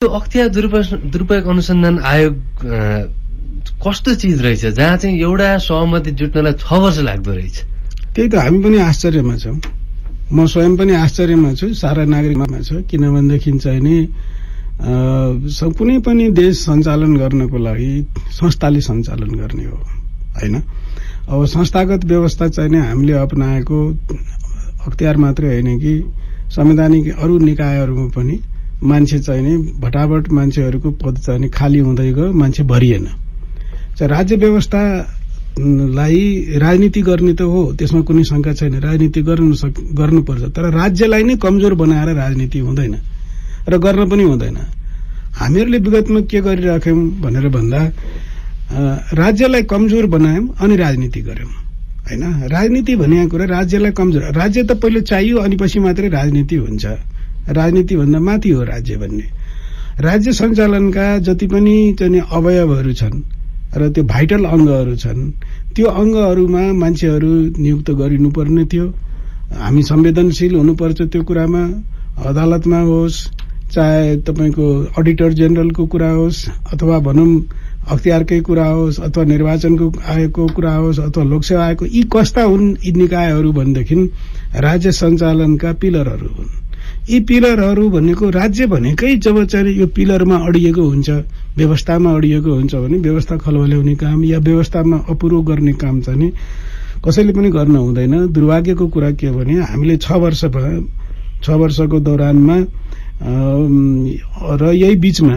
त्यो अख्तियार दुरुपयोग दुरुपयोग अनुसन्धान आयोग कस्तो चिज रहेछ? जहाँ चाहिँ एउटा सहमति जुट्नलाई छ वर्ष लाग्दो रहेछ। त्यही त हामी पनि आश्चर्यमा छौँ। म स्वयं पनि आश्चर्यमा छु सारा नागरिकमा छ किनभनेदेखि चाहिँ नि कुनै पनि देश सञ्चालन गर्नको लागि संस्थाले सञ्चालन गर्ने हो होइन? अब संस्थागत व्यवस्था चाहिँ नि हामीले अपनाएको अख्तियार मात्रै होइन कि संवैधानिक अरू निकायहरूमा पनि मान्छे चाहिँ नि भटाभट मान्छेहरूको पद चाहिँ नि खाली हुँदै गयो मान्छे भरिएन। चाहिँ राज्य व्यवस्था लाई राजनीति गर्ने त हो त्यसमा कुनै शङ्का छैन। राजनीति गर्नु सक गर्नुपर्छ। तर राज्यलाई नै कमजोर बनाएर राजनीति हुँदैन र गर्न पनि हुँदैन। हामीहरूले विगतमा के गरिराख्यौँ भनेर भन्दा राज्यलाई कमजोर बनायौँ अनि राजनीति गऱ्यौँ। होइन? राजनीति भनेको कुरा राज्यलाई कमजोर राज्य त पहिलो चाहियो अनि पछि मात्रै राजनीति हुन्छ। राजनीतिभन्दा माथि हो राज्य भन्ने। राज्य सञ्चालनका जति पनि चाहिँ अवयवहरू छन् र त्यो भाइटल अङ्गहरू छन् त्यो अङ्गहरूमा मान्छेहरू नियुक्त गरिनुपर्ने थियो। हामी संवेदनशील हुनुपर्छ त्यो कुरामा। अदालतमा होस् चाहे तपाईँको अडिटर जेनरलको कुरा होस् अथवा भनौँ अख्तियारकै कुरा होस् अथवा निर्वाचनको आयोगको कुरा होस् अथवा लोकसेवा आयोगको यी कस्ता हुन् यी निकायहरू भनेदेखि राज्य सञ्चालनका पिलरहरू हुन्। यी पिलरहरू भनेको राज्य भनेकै जब चाहिँ यो पिलरमा अडिएको हुन्छ व्यवस्थामा अडिएको हुन्छ भने व्यवस्था खलबल्याउने काम या व्यवस्थामा अपुरो गर्ने काम चाहिँ कसैले पनि गर्न हुँदैन। दुर्भाग्यको कुरा के हो भने हामीले छ वर्ष भयो छ वर्षको दौरानमा र यही बिचमा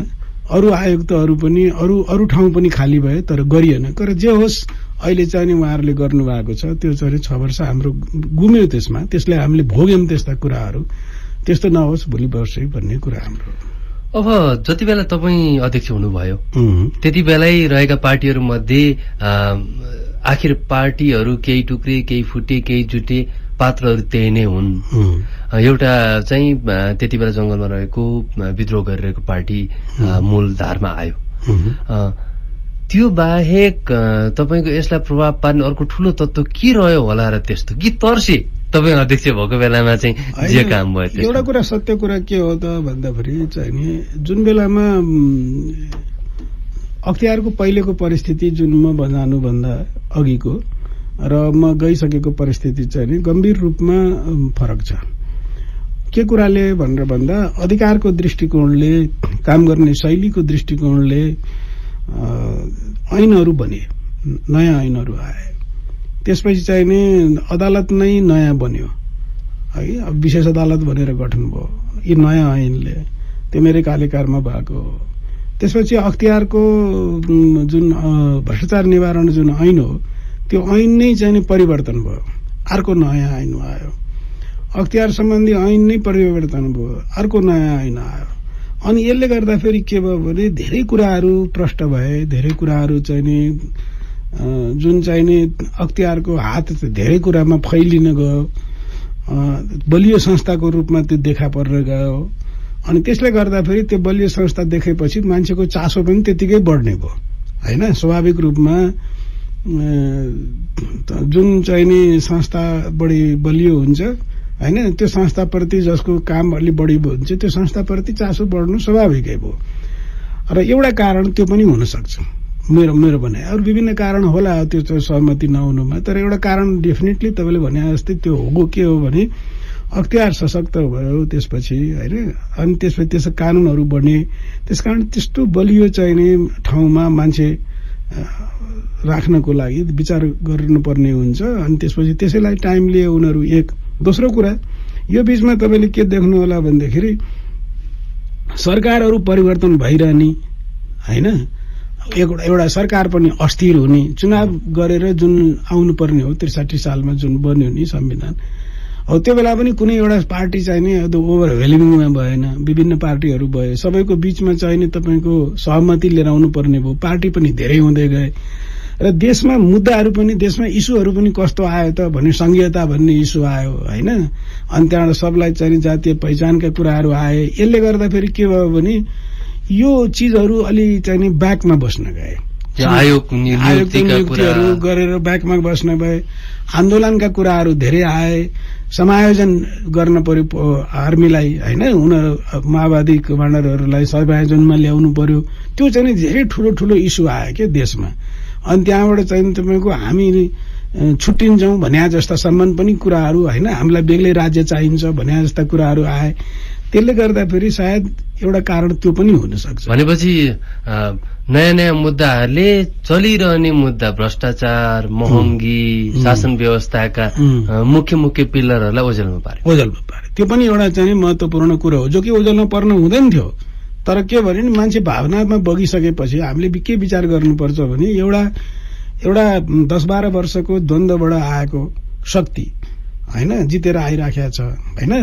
अरू आयुक्तहरू पनि अरू अरू ठाउँ पनि खाली भए तर गरिएन। तर जे होस् अहिले चाहिँ नि उहाँहरूले गर्नुभएको छ त्यो चाहिँ छ वर्ष हाम्रो गुम्यो त्यसमा। त्यसलाई हामीले भोग्यौँ त्यस्ता कुराहरू। त्यस्तो नहोस् भोलि वर्षै भन्ने कुरा हाम्रो। अब जति बेला तपाईँ अध्यक्ष हुनुभयो त्यति बेलै रहेका पार्टीहरू मध्ये आखिर पार्टीहरू केही टुक्रे केही फुटे केही जुटे पात्रहरू त्यही नै हुन्। एउटा चाहिँ त्यति बेला जङ्गलमा रहेको विद्रोह गरिरहेको पार्टी मूल धारमा आयो। त्यो बाहेक तपाईँको यसलाई प्रभाव पार्ने अर्को ठुलो तत्त्व के रह्यो होला र त्यस्तो? कि तर्से? तपाईँ अध्यक्ष भएको बेलामा चाहिँ जे काम भयो एउटा? कुरा सत्य कुरा के हो त भन्दाखेरि चाहिँ नि जुन बेलामा अख्तियारको पहिलेको परिस्थिति जुन म जानुभन्दा अघिको र म गइसकेको परिस्थिति चाहिँ नि गम्भीर रूपमा फरक छ के कुराले भनेर भन्दा अधिकारको दृष्टिकोणले काम गर्ने शैलीको दृष्टिकोणले ऐनहरू बने नयाँ ऐनहरू आए त्यसपछि चाहिँ नि अदालत नै नयाँ बन्यो। है अब विशेष अदालत भनेर गठन भयो। यी नयाँ ऐनले त्यो मेरै कार्यकालमा भएको हो। त्यसपछि अख्तियारको जुन भ्रष्टाचार निवारण जुन ऐन हो त्यो ऐन नै चाहिँ परिवर्तन भयो। अर्को नयाँ ऐन आयो। अख्तियार सम्बन्धी ऐन नै परिवर्तन भयो। अर्को नयाँ ऐन आयो। अनि यसले गर्दाखेरि के भयो भने धेरै कुराहरू प्रष्ट भए धेरै कुराहरू चाहिँ नि जुन चाहिँ नि अख्तियारको हात धेरै कुरामा फैलिन गयो। बलियो संस्थाको रूपमा त्यो देखा परेर गयो। अनि त्यसले गर्दाखेरि त्यो बलियो संस्था देखेपछि मान्छेको चासो पनि त्यतिकै बढ्ने भयो। होइन? स्वाभाविक रूपमा जुन चाहिँ नि संस्था बढी बलियो हुन्छ होइन? त्यो संस्थाप्रति जसको काम अलि बढी हुन्छ त्यो संस्थाप्रति चासो बढ्नु स्वाभाविकै भयो। र एउटा कारण त्यो पनि हुनसक्छ। मेरो मेरो भनाइ। अरू विभिन्न कारण होला त्यो सहमति नहुनुमा। तर एउटा कारण डेफिनेटली तपाईँले भने जस्तै त्यो हो के हो भने अख्तियार सशक्त भयो त्यसपछि होइन? अनि त्यसपछि त्यसो कानुनहरू बढ्ने। त्यस कारण त्यस्तो बलियो चाहिने ठाउँमा मान्छे राख्नको लागि विचार गर्नुपर्ने हुन्छ। अनि त्यसपछि त्यसैलाई टाइम लिए उनीहरू एक दोस्रो कुरा यो बिचमा तपाईँले के देख्नु होला भन्दाखेरि सरकारहरू परिवर्तन भइरहने होइन? एउटा एउटा सरकार पनि अस्थिर हुने चुनाव गरेर जुन आउनुपर्ने हो त्रिसाठी सालमा जुन बन्यो नि संविधान हो त्यो बेला पनि कुनै एउटा पार्टी चाहिने ओभरवेलिङमा भएन विभिन्न पार्टीहरू भए सबैको बिचमा चाहिने तपाईँको सहमति लिएर आउनु पर्ने भयो पार्टी पनि धेरै हुँदै गए। र देशमा मुद्दाहरू पनि देशमा इस्युहरू पनि कस्तो आयो त भने संघीयता भन्ने इस्यु आयो होइन? अनि त्यहाँबाट सबलाई चाहिँ जातीय पहिचानका कुराहरू आए। यसले गर्दाखेरि के भयो भने यो चिजहरू अलि चाहिँ नि ब्याकमा बस्न गए। आयोगको नियुक्तिहरू गरेर ब्याकमा बस्न भए आन्दोलनका कुराहरू धेरै आए। समायोजन गर्न पर्यो आर्मीलाई होइन उनीहरू माओवादी कमान्डरहरूलाई समायोजनमा ल्याउनु पर्यो। त्यो चाहिँ धेरै ठुलो ठुलो इस्यु आयो क्या देशमा। अनि त्यहाँबाट चाहिँ तपाईँको हामी छुट्टिन्छौँ भन्या जस्ता सम्मान पनि कुराहरू होइन हामीलाई बेग्लै राज्य चाहिन्छ भन्या जस्ता कुराहरू आए। त्यसले गर्दाखेरि सायद एउटा कारण त्यो पनि हुनसक्छ भनेपछि नयाँ नयाँ मुद्दाहरूले चलिरहने मुद्दा भ्रष्टाचार महँगी। शासन व्यवस्थाका मुख्य मुख्य पिल्लरहरूलाई ओझेलमा पार्यो ओझेलमा पारे। त्यो पनि एउटा चाहिँ महत्त्वपूर्ण कुरो हो। जो कि ओझेलमा पर्नु हुँदैन थियो तर के भने नि मान्छे भावनामा बगिसकेपछि हामीले के विचार गर्नुपर्छ भने एउटा एउटा दस बाह्र वर्षको द्वन्द्वबाट आएको शक्ति होइन जितेर आइराखेको छ होइन?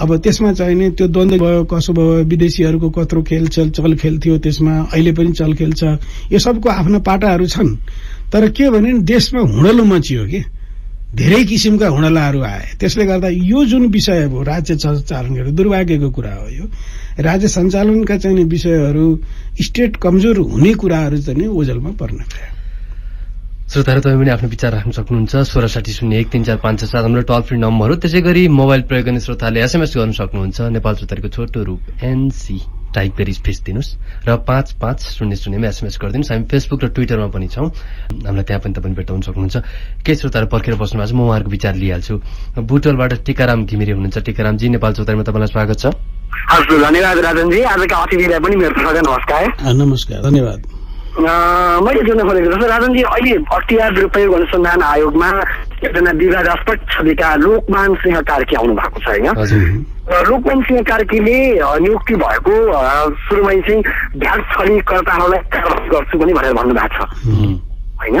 अब त्यसमा चाहिँ नि त्यो द्वन्द्व भयो कसो भयो विदेशीहरूको कत्रो खेल चल चलखेल थियो त्यसमा अहिले पनि चलखेल छ। यो सबको आफ्ना पाटाहरू छन्। तर के भने देशमा हुँडलो मचियो कि। धेरै किसिमका हुँडलाहरू आए। त्यसले गर्दा यो जुन विषय हो राज्य सञ्चालनको दुर्भाग्यको कुरा हो यो। राज्य सञ्चालनका चाहिँ नि विषयहरू स्टेट कमजोर हुने कुराहरू चाहिँ ओझेलमा पर्न गए श्रोताहरू तपाईँ पनि आफ्नो विचार राख्न सक्नुहुन्छ। सोह्र साठी शून्य एक तिन चार पाँच छ सात हाम्रो टोल फ्री नम्बर हो त्यसै गरी मोबाइल प्रयोग गर्ने श्रोताले एसएमएस गर्न सक्नुहुन्छ। नेपाल श्रोताहरूको छोटो रूप एनसी। टाइप गरी स्पेस दिनुहोस् र पाँच पाँच शून्य शून्यमा एसएमएस गरिदिनुहोस्। हामी फेसबुक र ट्विटरमा पनि छौँ। हामीलाई त्यहाँ पनि तपाईँ भेटाउन सक्नुहुन्छ। केही श्रोताहरू पर्खेर बस्नु भएको छ। म उहाँहरूको विचार लिइहाल्छु। बुटोलबाट टिकाराम घिमिरे हुनुहुन्छ। टिकारामजी नेपाल श्रोताहरूमा तपाईँलाई स्वागत छ। हजुर धन्यवाद राजनजी। आजका अतिथिलाई पनि मेरो नमस्कार धन्यवाद। मैले जोड्न खोजेको जस्तो राजनजी अहिले अख्तियार दुरुपयोग अनुसन्धान आयोगमा एकजना विवादास्पद छविका लोकमान सिंह कार्की आउनु भएको छ होइन? लोकमान सिंह कार्कीले नियुक्ति भएको सुरुमै चाहिँ भ्याट छलीकर्ताहरूलाई कारवाही गर्छु पनि भनेर भन्नुभएको छ। होइन?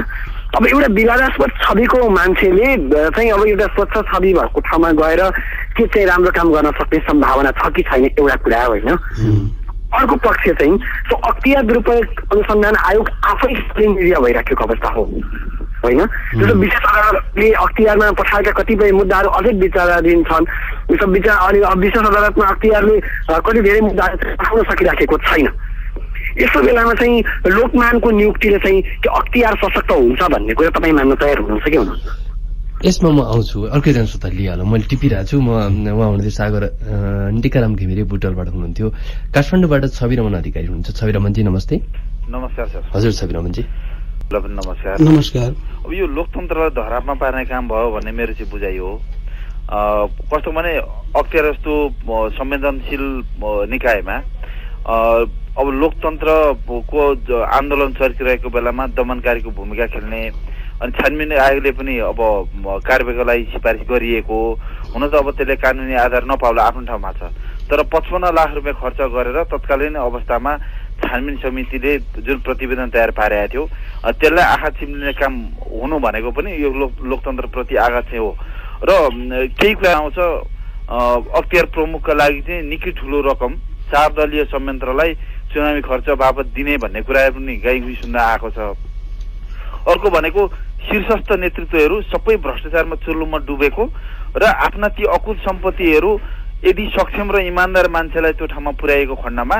अब एउटा विवादास्पद छविको मान्छेले चाहिँ अब एउटा स्वच्छ छवि भएको ठाउँमा गएर के चाहिँ राम्रो काम गर्न सक्ने सम्भावना छ कि छैन एउटा कुरा होइन? अर्को पक्ष चाहिँ त्यो अख्तियार दुरुपयोग अनुसन्धान आयोग आफै मिडिया भइराखेको अवस्था हो। होइन? जस्तो विशेष अदालतले अख्तियारमा पठाएका कतिपय मुद्दाहरू अझै विचाराधीन छन्। सब विचार अनि विशेष अदालतमा अख्तियारले कति धेरै मुद्दाहरू पठाउन सकिराखेको छैन। यस्तो बेलामा चाहिँ लोकमानको नियुक्तिले चाहिँ त्यो अख्तियार सशक्त हुन्छ भन्ने कुरा तपाईँ मान्न तयार हुनुहुन्छ कि हुनुहुन्छ यसमा म आउँछु। अर्कैजना श्रोता लिइहालौँ। मैले टिपिरहेको छु। म उहाँ हुनुहुन्थ्यो सागर टिकाराम घिमिरे बुटलबाट हुनुहुन्थ्यो। काठमाडौँबाट छवि रमन अधिकारी हुनुहुन्छ। छवि रमनजी नमस्ते। नमस्कार सर। हजुर छवि रमनजी ल पनि नमस्कार। नमस्कार। अब यो लोकतन्त्रलाई धरापमा पार्ने काम भयो भन्ने मेरो चाहिँ बुझाइ हो। अ, कस्तो भने अख्तियार जस्तो संवेदनशील निकायमा अ, अब लोकतन्त्रको आन्दोलन चर्किरहेको बेलामा दमनकारीको भूमिका खेल्ने अनि छानबिन आयोगले पनि अब म, कारवाहीको लागि सिफारिस गरिएको हुन त अब त्यसले कानुनी आधार नपाउला आफ्नो ठाउँमा छ। तर पचपन्न लाख रुपियाँ खर्च गरेर तत्कालीन अवस्थामा छानबिन समितिले जुन प्रतिवेदन तयार पारेको थियो त्यसलाई आँखा चिम्लिने काम हुनु भनेको पनि यो लोक लोकतन्त्रप्रति आघात चाहिँ हो। र केही कुरा आउँछ अख्तियार प्रमुखका लागि चाहिँ निकै ठुलो रकम चार दलीय संयन्त्रलाई चुनावी खर्च बापत दिने भन्ने कुरा पनि गाई गुई सुन्न आएको छ। अर्को भनेको शीर्षस्थ नेतृत्वहरू सबै भ्रष्टाचारमा चुल्लुमा डुबेको र आफ्ना ती अकुत सम्पत्तिहरू यदि सक्षम र इमान्दार मान्छेलाई त्यो ठाउँमा पुर्याएको खण्डमा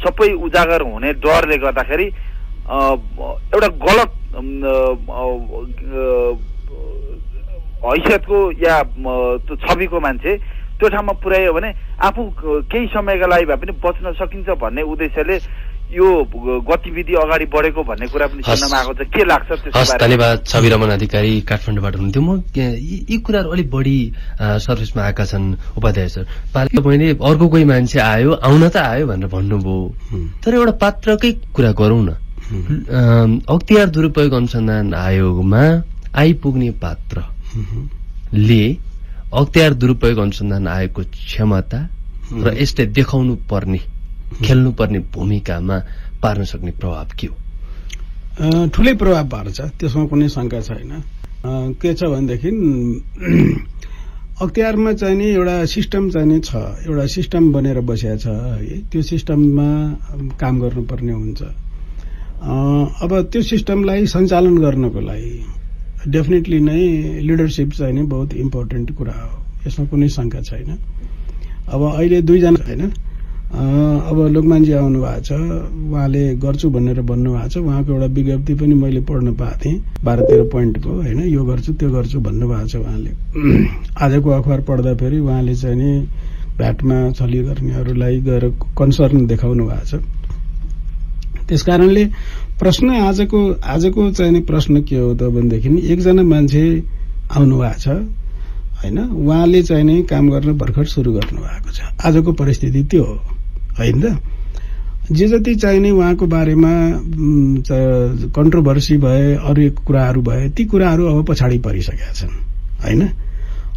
सबै उजागर हुने डरले गर्दाखेरि एउटा गलत हैसियतको या छविको मान्छे त्यो ठाउँमा पुर्यायो भने आफू केही समयका लागि भए पनि बच्न सकिन्छ भन्ने उद्देश्यले यो गतिविधि अगाडि बढेको भन्ने कुरा पनि। सुन्नमा आएको छ। के लाग्छ त्यसको हस्? धन्यवाद। छवि रमन अधिकारी काठमाडौँबाट हुनुहुन्थ्यो। म यी यी कुराहरू अलिक बढी सर्भिसमा आएका छन् उपाध्याय सर। पाल- तपाईँले अर्को कोही मान्छे आयो आउन त आयो भनेर भन्नुभयो। तर एउटा पात्रकै कुरा गरौँ न। अख्तियार दुरुपयोग अनुसन्धान आयोगमा आइपुग्ने पात्रले अख्तियार दुरुपयोग अनुसन्धान आयोगको क्षमता र यसले देखाउनु पर्ने खेल्नु पर्ने भूमिकामा पार्न सक्ने प्रभाव के हो? ठुलै प्रभाव पार्छ त्यसमा कुनै शङ्का छैन। के छ भनेदेखि अख्तियारमा चाहिँ नि एउटा सिस्टम चाहिँ नि छ एउटा सिस्टम बनेर बसिया छ है। त्यो सिस्टममा काम गर्नुपर्ने हुन्छ। अब त्यो सिस्टमलाई सञ्चालन गर्नको लागि डेफिनेटली नै लिडरसिप चाहिँ नि बहुत इम्पोर्टेन्ट कुरा हो यसमा कुनै शङ्का छैन। अब अहिले दुईजना होइन अब लोकमानजी आउनु भएको छ उहाँले गर्छु भनेर भन्नुभएको छ। उहाँको एउटा विज्ञप्ति पनि मैले पढ्न पाएको थिएँ बाह्र तेह्र पोइन्टको होइन यो गर्छु त्यो गर्छु भन्नुभएको छ उहाँले। आजको अखबार पढ्दाखेरि उहाँले चाहिँ नि भ्याटमा छली गर्नेहरूलाई गएर कन्सर्न देखाउनु भएको छ। त्यस कारणले प्रश्न आजको आजको चाहिँ नि प्रश्न के हो त भनेदेखि एकजना मान्छे आउनु भएको छ होइन उहाँले चाहिँ नि काम गर्न भर्खर सुरु गर्नु भएको छ। आजको परिस्थिति त्यो हो। होइन? त जे जति चाहिने उहाँको बारेमा कन्ट्रोभर्सी भए अरू कुराहरू भए ती कुराहरू अब पछाडि परिसकेका छन् होइन?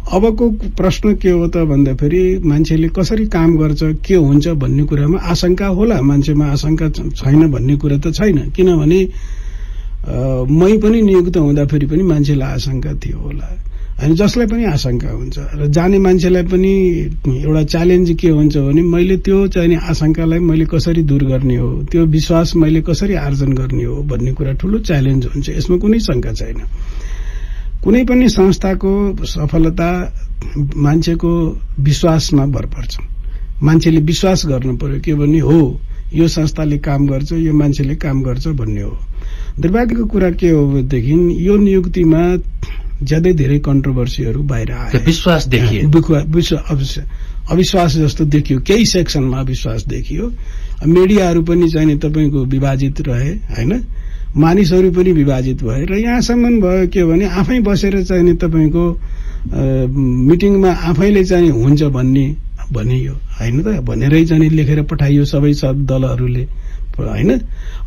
अबको प्रश्न के हो त भन्दाखेरि मान्छेले कसरी काम गर्छ के हुन्छ भन्ने कुरामा आशंका होला। मान्छेमा आशंका छैन भन्ने कुरा त छैन। किनभने मै पनि नियुक्त हुँदाखेरि पनि मान्छेलाई आशंका थियो होला। होइन जसलाई पनि आशंका हुन्छ। र जाने मान्छेलाई पनि एउटा च्यालेन्ज के हुन्छ भने मैले त्यो चाहिने आशंकालाई मैले कसरी दूर गर्ने हो त्यो विश्वास मैले कसरी आर्जन गर्ने हो भन्ने कुरा ठुलो च्यालेन्ज हुन्छ। यसमा कुनै शङ्का छैन। कुनै पनि संस्थाको सफलता मान्छेको विश्वासमा भर पर्छ। मान्छेले विश्वास गर्नु पर्यो के भने हो यो संस्थाले काम गर्छ यो मान्छेले काम गर्छ भन्ने हो। दुर्भाग्यको कुरा के हो भनेदेखि यो नियुक्तिमा ज्यादै धेरै कन्ट्रोभर्सीहरू बाहिर आयो विश्वास देखियो। अविश्वास जस्तो देखियो। केही सेक्सनमा अविश्वास देखियो। मिडियाहरू पनि चाहिँ तपाईँको विभाजित रहे होइन? मानिसहरू पनि विभाजित भए र यहाँसम्म भयो के भने आफै बसेर चाहिँ तपाईँको मिटिङमा आफैले चाहिँ हुन्छ भन्ने भनियो होइन त? भनेरै चाहिँ लेखेर पठाइयो सबै सब दलहरूले होइन?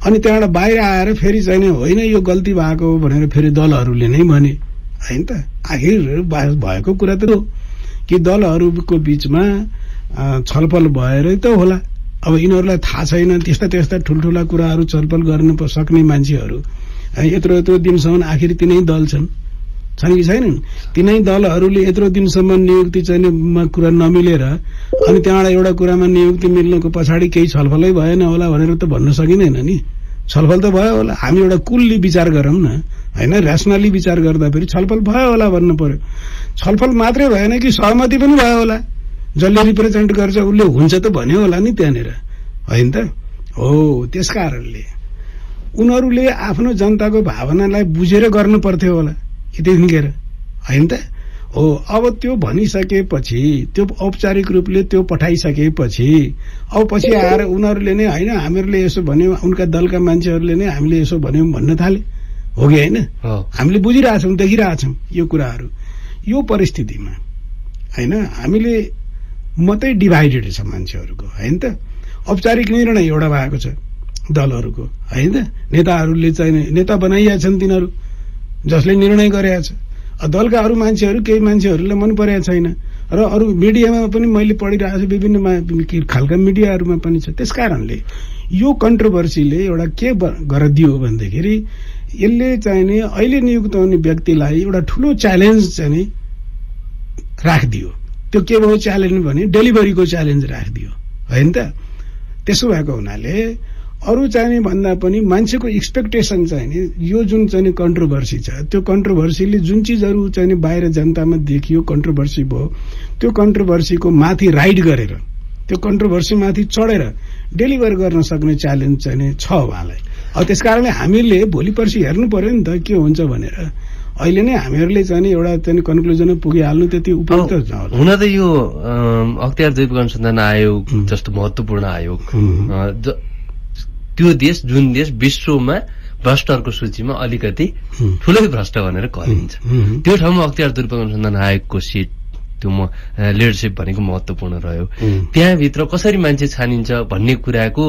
अनि त्यहाँबाट बाहिर आएर फेरि चाहिँ होइन यो गल्ती भएको हो भनेर फेरि दलहरूले नै भने। होइन त? आखिर भएको कुरा त हो कि दलहरूको बिचमा छलफल भएरै त होला। अब यिनीहरूलाई थाहा छैन त्यस्ता त्यस्ता ठुल्ठुला कुराहरू छलफल गर्न सक्ने मान्छेहरू। यत्रो यत्रो दिनसम्म आखिर तिनै दल छन्। छन् कि छैनन्? तिनै दलहरूले यत्रो दिनसम्म नियुक्ति चाहिँ कुरा नमिलेर अनि त्यहाँबाट एउटा कुरामा नियुक्ति मिल्नुको पछाडि केही छलफलै भएन होला भनेर त भन्न सकिँदैन नि। छलफल त भयो होला। हामी एउटा कुलले विचार गरौँ न। होइन ऱ्यासनली विचार गर्दा फेरि छलफल भयो होला भन्नु पर्यो। छलफल मात्रै भएन कि सहमति पनि भयो होला। जसले रिप्रेजेन्ट गर्छ उसले हुन्छ त भन्यो होला नि त्यहाँनिर। होइन त? हो त्यस कारणले। उनीहरूले आफ्नो जनताको भावनालाई बुझेर गर्नु पर्थ्यो होला। यतिखेर होइन त? हो अब त्यो भनिसकेपछि त्यो औपचारिक रूपले त्यो पठाइसकेपछि अब पछि आएर उनीहरूले नै होइन हामीहरूले यसो भन्यौँ उनका दलका मान्छेहरूले नै हामीले यसो भन्यौँ भन्न थाले। हो कि होइन? हामीले बुझिरहेछौँ देखिरहेछौँ यो कुराहरू। यो परिस्थितिमा होइन हामीले मात्रै डिभाइडेड छ मान्छेहरूको होइन त? औपचारिक निर्णय एउटा भएको छ दलहरूको होइन त? नेताहरूले चाहिँ नेता बनाइया छन् तिनीहरू जसले निर्णय गरेका छ। दलका अरू मान्छेहरू केही मान्छेहरूलाई मन परेको छैन। र अरू मिडियामा पनि मैले पढिरहेको छु विभिन्न खालका मिडियाहरूमा पनि छ। त्यस कारणले यो कन्ट्रोभर्सीले एउटा के गरिदियो भनेदेखि यसले चाहिने अहिले नियुक्त हुने व्यक्तिलाई एउटा ठुलो च्यालेन्ज चाहिँ नि राखिदियो। त्यो के भयो च्यालेन्ज भने डेलिभरीको च्यालेन्ज राखिदियो। होइन त? त्यसो भएको हुनाले अरू चाहिने भन्दा पनि मान्छेको एक्सपेक्टेसन चाहिँ नि यो जुन चाहिँ कन्ट्रोभर्सी छ त्यो कन्ट्रोभर्सीले जुन चिजहरू चाहिँ बाहिर जनतामा देखियो कन्ट्रोभर्सी भयो त्यो कन्ट्रोभर्सीको माथि राइड गरेर त्यो कन्ट्रोभर्सी माथि चढेर डेलिभर गर्न सक्ने च्यालेन्ज चाहिँ छ उहाँलाई। अब त्यस कारणले हामीले भोलि पर्सि हेर्नु पर्यो नि त के हुन्छ भनेर। अहिले नै हामीहरूले चाहिँ एउटा चाहिँ कन्क्लुजनमा पुगिहाल्नु त्यति उपयुक्त हुन त यो अख्तियार द्वीप अनुसन्धान आयोग जस्तो महत्वपूर्ण आयोग त्यो देश जुन देश विश्वमा भ्रष्टहरूको सूचीमा अलिकति ठुलै भ्रष्ट भनेर कहलिन्छ। त्यो ठाउँमा अख्तियार द्वीप अनुसन्धान आयोगको सिट त्यो म लिडरसिप भनेको महत्वपूर्ण रह्यो। त्यहाँभित्र कसरी मान्छे छानिन्छ भन्ने कुराको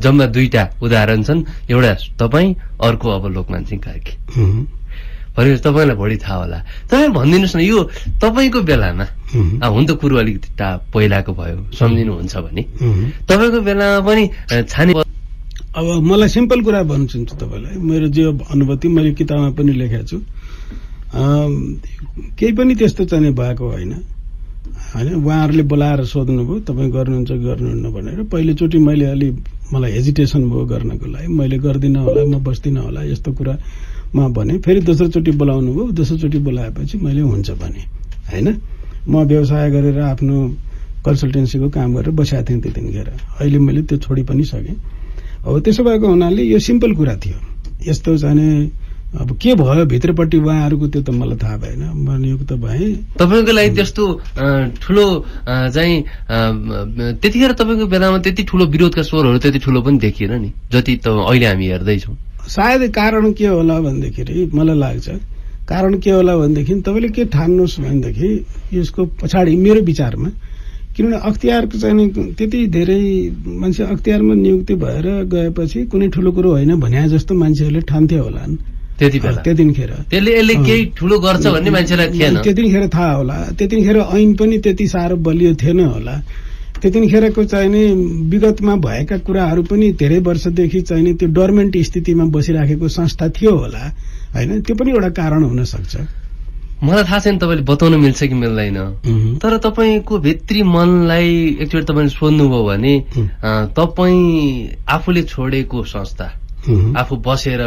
जम्मा दुईटा उदाहरण छन्। एउटा तपाईँ अर्को अब सिंह कार्की भनेपछि तपाईँलाई बढी थाहा होला। तपाईँ भनिदिनुहोस् न यो तपाईँको बेलामा हुन त कुरो अलिकति टा पहिलाको भयो। सम्झिनुहुन्छ भने। तपाईँको बेलामा पनि छाने अब मलाई सिम्पल कुरा भन्छु तपाईँलाई। मेरो जे अनुभूति मैले किताबमा पनि लेखेको छु। केही पनि त्यस्तो चाहिँ भएको होइन। होइन उहाँहरूले बोलाएर सोध्नुभयो तपाईँ गर्नुहुन्छ गर्नुहुन्न भनेर। पहिलोचोटि मैले अलि मलाई हेजिटेसन भयो गर्नको लागि। मैले गर्दिनँ होला म बस्दिनँ होला यस्तो कुरामा भने। फेरि दोस्रोचोटि बोलाउनु भयो दोस्रोचोटि बोलाएपछि मैले हुन्छ भने। होइन? म व्यवसाय गरेर आफ्नो कन्सल्टेन्सीको काम गरेर बसेको थिएँ त्यतिखेर। अहिले मैले त्यो छोडी पनि सकेँ। अब त्यसो भएको हुनाले यो सिम्पल कुरा थियो। यस्तो चाहिँ अब के भयो? भित्रपट्टि उहाँहरूको त्यो त मलाई थाहा भएन। म नियुक्त भएँ। तपाईँको लागि त्यस्तो ठुलो चाहिँ त्यतिखेर तपाईँको बेलामा त्यति ठुलो विरोधका स्वरहरू त्यति ठुलो पनि देखिएन नि। जति त अहिले हामी हेर्दैछौँ। सायद कारण के होला भन्दाखेरि मलाई लाग्छ कारण के होला भनेदेखि तपाईँले के ठान्नुहोस् भनेदेखि यसको पछाडि मेरो विचारमा किनभने अख्तियारको चाहिँ त्यति धेरै मान्छे अख्तियारमा नियुक्ति भएर गएपछि कुनै ठुलो कुरो होइन भने जस्तो मान्छेहरूले ठान्थे होला त्यति बेला। त्यतिखेर। त्यसले यसले। केही ठुलो गर्छ भन्ने मान्छेलाई थिएन। त्यतिखेर थाहा होला। त्यतिखेर ऐन पनि त्यति साह्रो बलियो थिएन होला। त्यतिखेरको चाहिँ नि विगतमा भएका कुराहरू पनि धेरै वर्षदेखि चाहिँ नि त्यो डर्मेन्ट स्थितिमा बसिराखेको संस्था थियो होला। होइन? त्यो पनि एउटा कारण हुन सक्छ। मलाई थाहा छैन तपाईँले बताउन मिल्छ कि मिल्दैन। तर तपाईँको भित्री मनलाई एकचोटि तपाईँले सोध्नुभयो भने तपाईँ आफूले छोडेको संस्था। आफू बसेर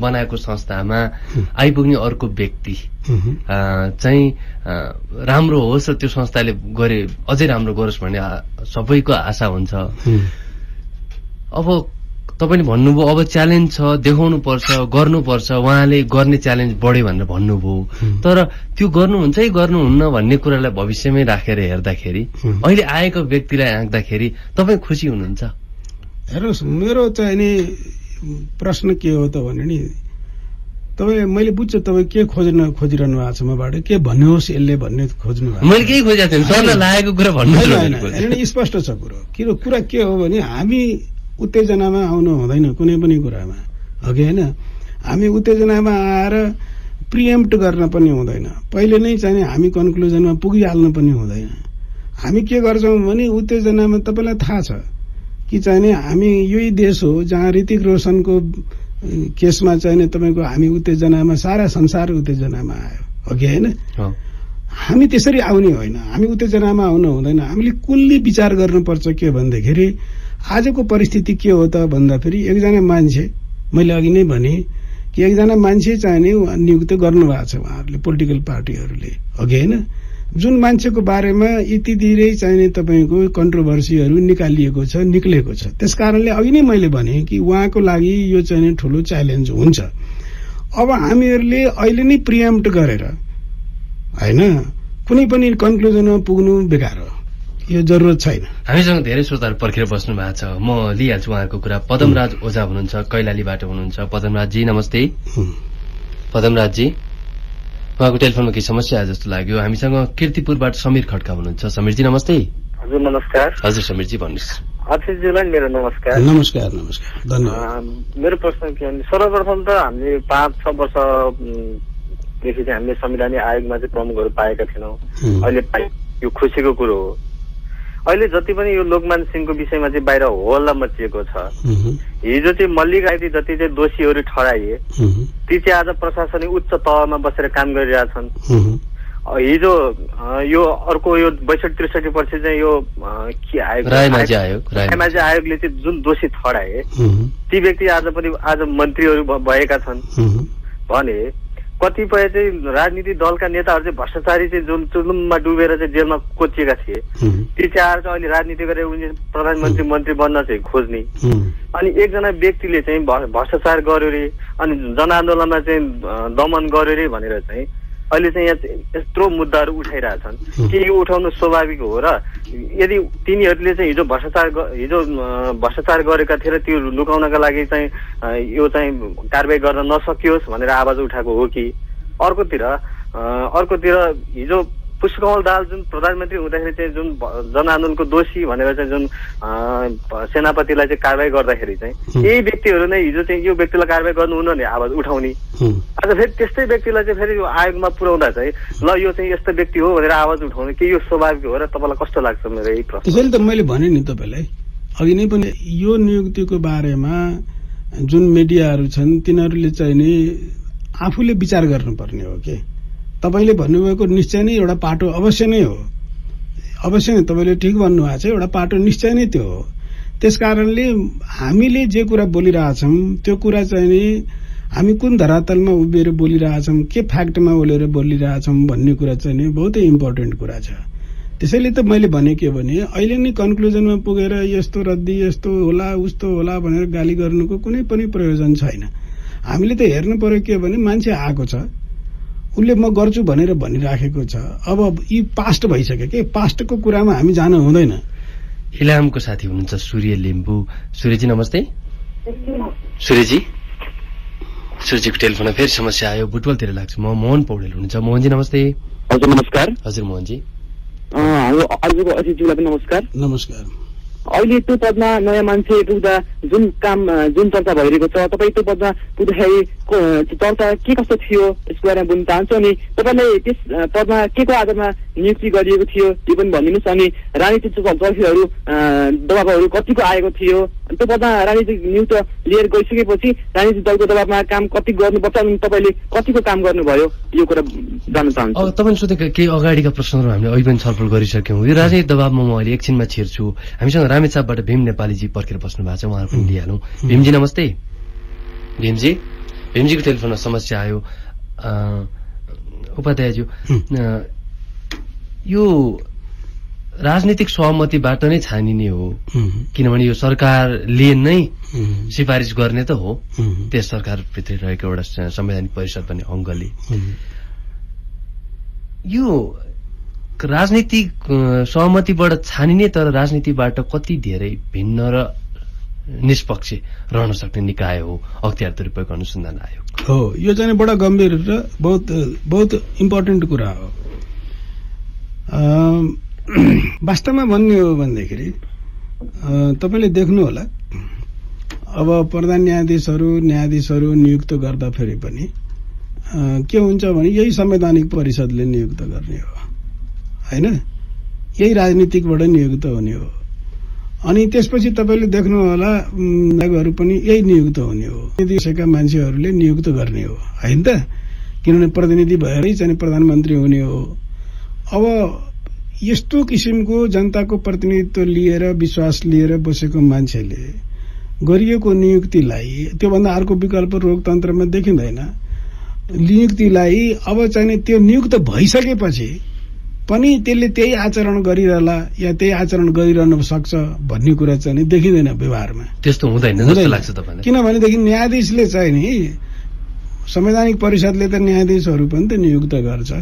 बनाएको संस्थामा आइपुग्ने अर्को व्यक्ति चाहिँ राम्रो होस् र त्यो संस्थाले गरे अझै राम्रो गरोस् भन्ने सबैको आशा हुन्छ। अब तपाईँले भन्नुभयो अब च्यालेन्ज छ देखाउनु पर्छ गर्नुपर्छ उहाँले गर्ने च्यालेन्ज बढ्यो भनेर भन्नुभयो। तर त्यो गर्नुहुन्छ कि गर्नुहुन्न भन्ने कुरालाई भविष्यमै राखेर हेर्दाखेरि। अहिले आएको व्यक्तिलाई आँक्दाखेरि तपाईँ खुसी हुनुहुन्छ हेर्नुहोस् मेरो चाहिँ नि प्रश्न के हो त भने नि तपाईँ मैले बुझ्छु तपाईँ के खोज्न खोजिरहनु भएको छ मबाट के भन्नुहोस् यसले भन्ने खोज्नु भएको। मैले केही खोजेको थिएँ सरलाई लागेको कुरा भन्नु होइन, स्पष्ट छ कुरो किन कुरा के हो भने हामी उत्तेजनामा आउनु हुँदैन कुनै पनि कुरामा। अघि होइन? हामी उत्तेजनामा आएर प्रिएम्प्ट गर्न पनि हुँदैन। पहिले नै चाहिँ हामी कन्क्लुजनमा पुगिहाल्नु पनि हुँदैन। हामी के गर्छौँ भने उत्तेजनामा तपाईँलाई थाहा छ कि चाहिँ नि हामी यही देश हो जहाँ ऋतिक रोशनको केसमा चाहिँ नि तपाईँको हामी उत्तेजनामा सारा संसार उत्तेजनामा आयो। अघि होइन? हो। हामी त्यसरी आउने होइन। हामी उत्तेजनामा आउनु हुँदैन। हामीले कुनले विचार गर्नुपर्छ के भन्दाखेरि आजको परिस्थिति के हो त भन्दाखेरि एकजना मान्छे मैले अघि नै भने कि एकजना मान्छे चाहिने उहाँ नियुक्त गर्नुभएको छ उहाँहरूले पोलिटिकल पार्टीहरूले। अघि होइन? जुन मान्छेको बारेमा यति धेरै चाहिने तपाईँको कन्ट्रोभर्सीहरू निकालिएको छ निक्लेको छ त्यस कारणले अघि नै मैले भने कि उहाँको लागि यो चाहिँ ठुलो च्यालेन्ज हुन्छ। अब हामीहरूले अहिले नै प्रिएम्प्ट गरेर होइन कुनै पनि कन्क्लुजनमा पुग्नु बेकार हो। यो जरुरत छैन। हामीसँग धेरै श्रोताहरू पर्खेर बस्नु भएको छ। म लिइहाल्छु उहाँको कुरा। पदमराज ओझा हुनुहुन्छ कैलालीबाट हुनुहुन्छ। पदमराजजी नमस्ते। हुँ। पदमराजजी उहाँको टेलिफोनमा केही समस्या आए जस्तो लाग्यो। हामीसँग किर्तिपुरबाट समीर खड्का हुनुहुन्छ। समीरजी नमस्ते। हजुर नमस्कार। हजुर समीरजी भन्नुहोस्। अतिथिज्यूलाई मेरो नमस्कार। नमस्कार नमस्कार। धन्यवाद। मेरो प्रश्न के भने सर्वप्रथम त हामीले पाँच छ वर्ष उम्, देखि चाहिँ हामीले संविधानिक आयोगमा चाहिँ प्रमुखहरू पाएका थिएनौँ। अहिले यो खुसीको कुरो हो। अहिले जति पनि यो लोकमान सिंहको विषयमा चाहिँ बाहिर होला मचिएको छ। हिजो चाहिँ मल्लिक आदि जति चाहिँ दोषीहरू ठहराइए। ती चाहिँ आज प्रशासनिक उच्च तहमा बसेर काम गरिरहेछन् हिजो यो अर्को यो बैसठी त्रिसठी वर्ष चाहिँ यो के आयोग रायमाझी आयोगले चाहिँ जुन दोषी ठहराए। ती व्यक्ति आज पनि आज मन्त्रीहरू भएका छन्। भने कतिपय चाहिँ राजनीतिक दलका नेताहरू चाहिँ भ्रष्टाचारी चाहिँ जुन चुलुममा डुबेर चाहिँ जेलमा कोचिएका थिए। ती चाहिँ आएर चाहिँ अहिले राजनीति गरेर उनी प्रधानमन्त्री मन्त्री बन्न चाहिँ खोज्ने। अनि एकजना व्यक्तिले चाहिँ भ्रष्टाचार गर्यो रे अनि जनआन्दोलनमा चाहिँ दमन गर्यो रे भनेर चाहिँ अहिले चाहिँ यहाँ यत्रो मुद्दाहरू उठाइरहेछन् के यो उठाउनु स्वाभाविक हो र यदि तिनीहरूले चाहिँ हिजो भ्रष्टाचार हिजो भ्रष्टाचार गरेका थिए र त्यो लुकाउनका लागि चाहिँ यो चाहिँ कारवाही गर्न नसकियोस् भनेर आवाज उठाएको हो कि? अर्कोतिर अर्कोतिर हिजो पुष्पकमल दाहाल जुन प्रधानमन्त्री हुँदाखेरि चाहिँ जुन जनआन्दोलनको दोषी भनेर चाहिँ जुन सेनापतिलाई चाहिँ कारवाही गर्दाखेरि चाहिँ यही व्यक्तिहरू नै हिजो चाहिँ यो व्यक्तिलाई कारवाही गर्नुहुन्न भने आवाज उठाउने। आज फेरि त्यस्तै व्यक्तिलाई चाहिँ फेरि यो आयोगमा पुर्याउँदा चाहिँ ल यो चाहिँ यस्तो व्यक्ति हो भनेर आवाज उठाउने के यो स्वाभाविक हो र तपाईँलाई कस्तो लाग्छ मेरो यही प्रश्न? त मैले भने नि तपाईँलाई अघि नै पनि यो नियुक्तिको बारेमा जुन मिडियाहरू छन् तिनीहरूले चाहिँ नि आफूले विचार गर्नुपर्ने हो कि? तपाईँले भन्नुभएको निश्चय नै एउटा पाटो अवश्य नै हो। अवश्य नै तपाईँले ठिक भन्नुभएको छ एउटा पाटो निश्चय नै त्यो हो। त्यस कारणले हामीले जे कुरा बोलिरहेछौँ त्यो कुरा चाहिँ नि हामी कुन धरातलमा उभिएर बोलिरहेछौँ के फ्याक्टमा ओलेर बोलिरहेछौँ भन्ने कुरा चाहिँ नि बहुतै इम्पोर्टेन्ट कुरा छ। त्यसैले त मैले भने के भने अहिले नै कन्क्लुजनमा पुगेर यस्तो रद्दी यस्तो होला उस्तो होला भनेर गाली गर्नुको कुनै पनि प्रयोजन छैन। हामीले त हेर्नु पर्यो के भने मान्छे आएको छ। उसले म गर्छु भनेर भनिराखेको छ। अब यी पास्ट भइसक्यो कि? पास्टको कुरामा हामी जान हुँदैन। इलामको साथी हुनुहुन्छ सूर्य लिम्बू। सूर्यजी नमस्ते। सूर्यजी। सूर्यजीको टेलिफोनमा फेरि समस्या आयो। बुटवलतिर लाग्छ। म मोहन पौडेल हुनुहुन्छ। मोहनजी नमस्ते। हजुर नमस्कार। हजुर मोहनजी। हाम्रो आजको अतिथिज्यूलाई पनि नमस्कार। नमस्कार। अहिले त्यो पदमा नयाँ मान्छे पुग्दा जुन काम जुन चर्चा भइरहेको छ तपाईँ त्यो पदमा पुग्दाखेरि चर्चा के कस्तो थियो यसको बारेमा बोल्न चाहन्छु अनि तपाईँलाई त्यस पदमा के को आधारमा नियुक्ति गरिएको थियो त्यो पनि भनिदिनुहोस् अनि राजनीतिक चर्फीहरू अ, दबावहरू कतिको आएको थियो? त्यो पदमा राजनीतिक नियुक्त लिएर गइसकेपछि राजनीतिक दलको दबावमा काम कति गर्नुपर्छ अनि तपाईँले कतिको काम गर्नुभयो? यो कुरा जान्न चाहन्छु। अब तपाईँले सोधेका केही अगाडिका प्रश्नहरू हामीले अहिले पनि छलफल गरिसक्यौँ। यो राजनीतिक दबावमा म अहिले एकछिनमा छिर्छु। हामीसँग रामेछापबाट भीम नेपालीजी पर्खेर बस्नु भएको छ उहाँहरू पनि लिइहालौँ भीमजी नमस्ते। भीमजी? भीमजीको टेलिफोनमा समस्या आयो। अ, उपाध्यायज्यू। यो राजनीतिक सहमतिबाट नै छानिने हो। किनभने यो सरकारले नै सिफारिस गर्ने त हो। त्यस सरकारभित्र रहेको एउटा संवैधानिक परिषद भन्ने अङ्गले। यो राजनीतिक सहमतिबाट छानिने तर राजनीतिबाट कति धेरै भिन्न र निष्पक्ष रहन सक्ने निकाय हो अख्तियार दुरुपयोग अनुसन्धान आयोग। हो यो चाहिँ बडा गम्भीर र बहुत बहुत इम्पोर्टेन्ट कुरा हो। वास्तवमा भन्ने हो भनेदेखि अ, तपाईँले देख्नुहोला अब प्रधान न्यायाधीशहरू न्यायाधीशहरू नियुक्त गर्दाखेरि पनि अ, के हुन्छ भने यही संवैधानिक परिषदले नियुक्त गर्ने हो होइन? यही राजनीतिकबाट नियुक्त हुने हो। अनि त्यसपछि तपाईँले देख्नुहोला नागहरू पनि यही नियुक्त हुने हो। देशका मान्छेहरूले नियुक्त गर्ने हो होइन त? किनभने प्रतिनिधि भएरै चाहिँ प्रधानमन्त्री हुने हो। अब यस्तो किसिमको जनताको प्रतिनिधित्व लिएर विश्वास लिएर बसेको मान्छेले गरिएको नियुक्तिलाई त्योभन्दा अर्को विकल्प लोकतन्त्रमा देखिँदैन। नियुक्तिलाई अब चाहिँ त्यो नियुक्त भइसकेपछि पनि त्यसले त्यही आचरण गरिरहला या त्यही आचरण गरिरहन सक्छ भन्ने कुरा चाहिँ देखिँदैन व्यवहारमा। त्यस्तो हुँदैन जस्तो हुँदैन। लाग्छ तपाईँलाई। किनभनेदेखि न्यायाधीशले चाहिँ नि संवैधानिक परिषदले त न्यायाधीशहरू पनि त नियुक्त गर्छ।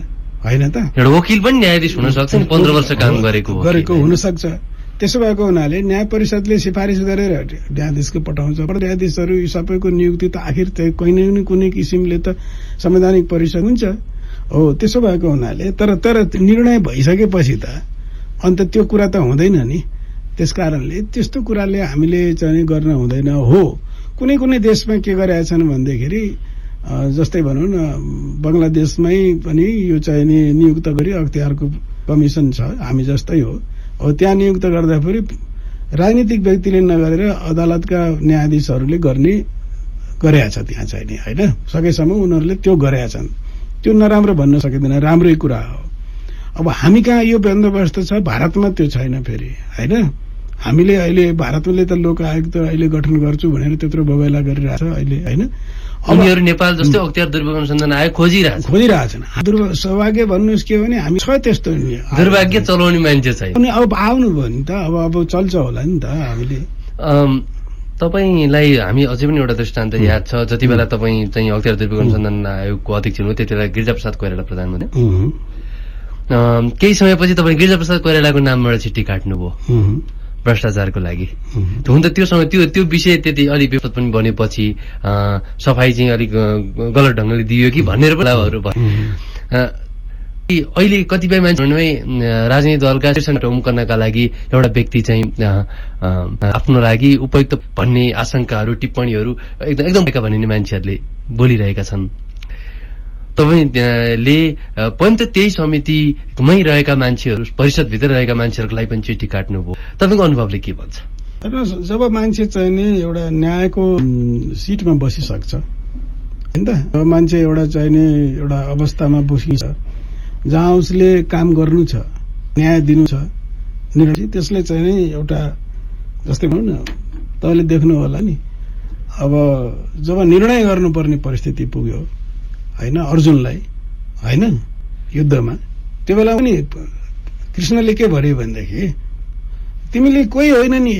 होइन त? एउटा वकिल पनि न्यायाधीश हुन सक्छ नि पन्ध्र वर्ष काम गरेको गरेको? हुनसक्छ। त्यसो भएको हुनाले न्याय परिषदले सिफारिस गरेर न्यायाधीशको पठाउँछ। न्यायाधीशहरू यी सबैको नियुक्ति त आखिर त्यही कुनै न कुनै किसिमले त संवैधानिक परिषद हुन्छ। हो त्यसो भएको हुनाले तर तर निर्णय भइसकेपछि त अन्त त्यो कुरा त हुँदैन नि। त्यस कारणले त्यस्तो कुराले हामीले चाहिँ गर्न हुँदैन। हो कुनै कुनै देशमा के गरेका छन् भन्दाखेरि जस्तै भनौँ न बङ्गलादेशमै पनि यो चाहिँ नि नियुक्त गरी अख्तियारको कमिसन छ हामी जस्तै हो। हो त्यहाँ नियुक्त गर्दाखेरि राजनीतिक व्यक्तिले नगरेर अदालतका न्यायाधीशहरूले गर्ने गरेका छ त्यहाँ चाहिँ नि होइन? सकेसम्म उनीहरूले त्यो गरेका छन्। त्यो नराम्रो भन्न सकिँदैन राम्रै कुरा हो। अब हामी कहाँ यो बन्दोबस्त छ? भारतमा त्यो छैन फेरि होइन? हामीले अहिले भारतले त लोक आयोग अहिले गठन गर्छु भनेर त्यत्रो बबैला गरिरहेछ अहिले होइन? उनीहरू नेपाल जस्तै अख्तियार दुर्भाग्य अनुसन्धान आयोग खोजिरहेछ। खोजिरहेछन्। सौभाग्य भन्नुहोस् के भने हामी छ त्यस्तो। दुर्भाग्य चलाउने मान्छे छैन। अनि अब आउनु भयो नि त अब अब चल्छ होला नि त हामीले। तपाईँलाई हामी अझै पनि एउटा दृष्टान्त याद छ? जति बेला तपाईँ चाहिँ अख्तियार दुर्भाग्य अनुसन्धान आयोगको अध्यक्ष हुनु त्यति बेला गिरिजाप्रसाद कोइराला प्रधानमन्त्री। केही समयपछि तपाईँ गिरिजाप्रसाद कोइरालाको नामबाट चिठी काट्नुभयो। भ्रष्टाचारको लागि। हुन त त्यो समय त्यो त्यो विषय त्यति अलिक विपद पनि बनेपछि अ, सफाई चाहिँ अलिक गलत ढङ्गले दियो कि भनेर पनि लाभहरू भयो। अहिले कतिपय मान्छेहरूमै राजनीतिक दलका उम्कनका लागि एउटा व्यक्ति चाहिँ आफ्नो लागि उपयुक्त भन्ने आशंकाहरू टिप्पणीहरू एकदम एकदम भन्ने मान्छेहरूले बोलिरहेका छन्। तपाईँले पनि त त्यही समितिमै रहेका मान्छेहरू परिषदभित्र रहेका मान्छेहरूको पनि चिठी काट्नुभयो। तपाईँको अनुभवले के भन्छ? जब मान्छे चाहिँ नि एउटा न्यायको सिटमा बसिसक्छ होइन त? मान्छे एउटा चाहिँ नि एउटा अवस्थामा बसिन्छ जहाँ उसले काम गर्नु छ न्याय दिनु छ त्यसले चाहिँ नि एउटा जस्तै भनौँ न तपाईँले देख्नु होला नि अब जब निर्णय गर्नुपर्ने परिस्थिति पुग्यो होइन अर्जुनलाई होइन युद्धमा। त्यो बेला पनि कृष्णले के भन्यो भनेदेखि तिमीले कोही होइन नि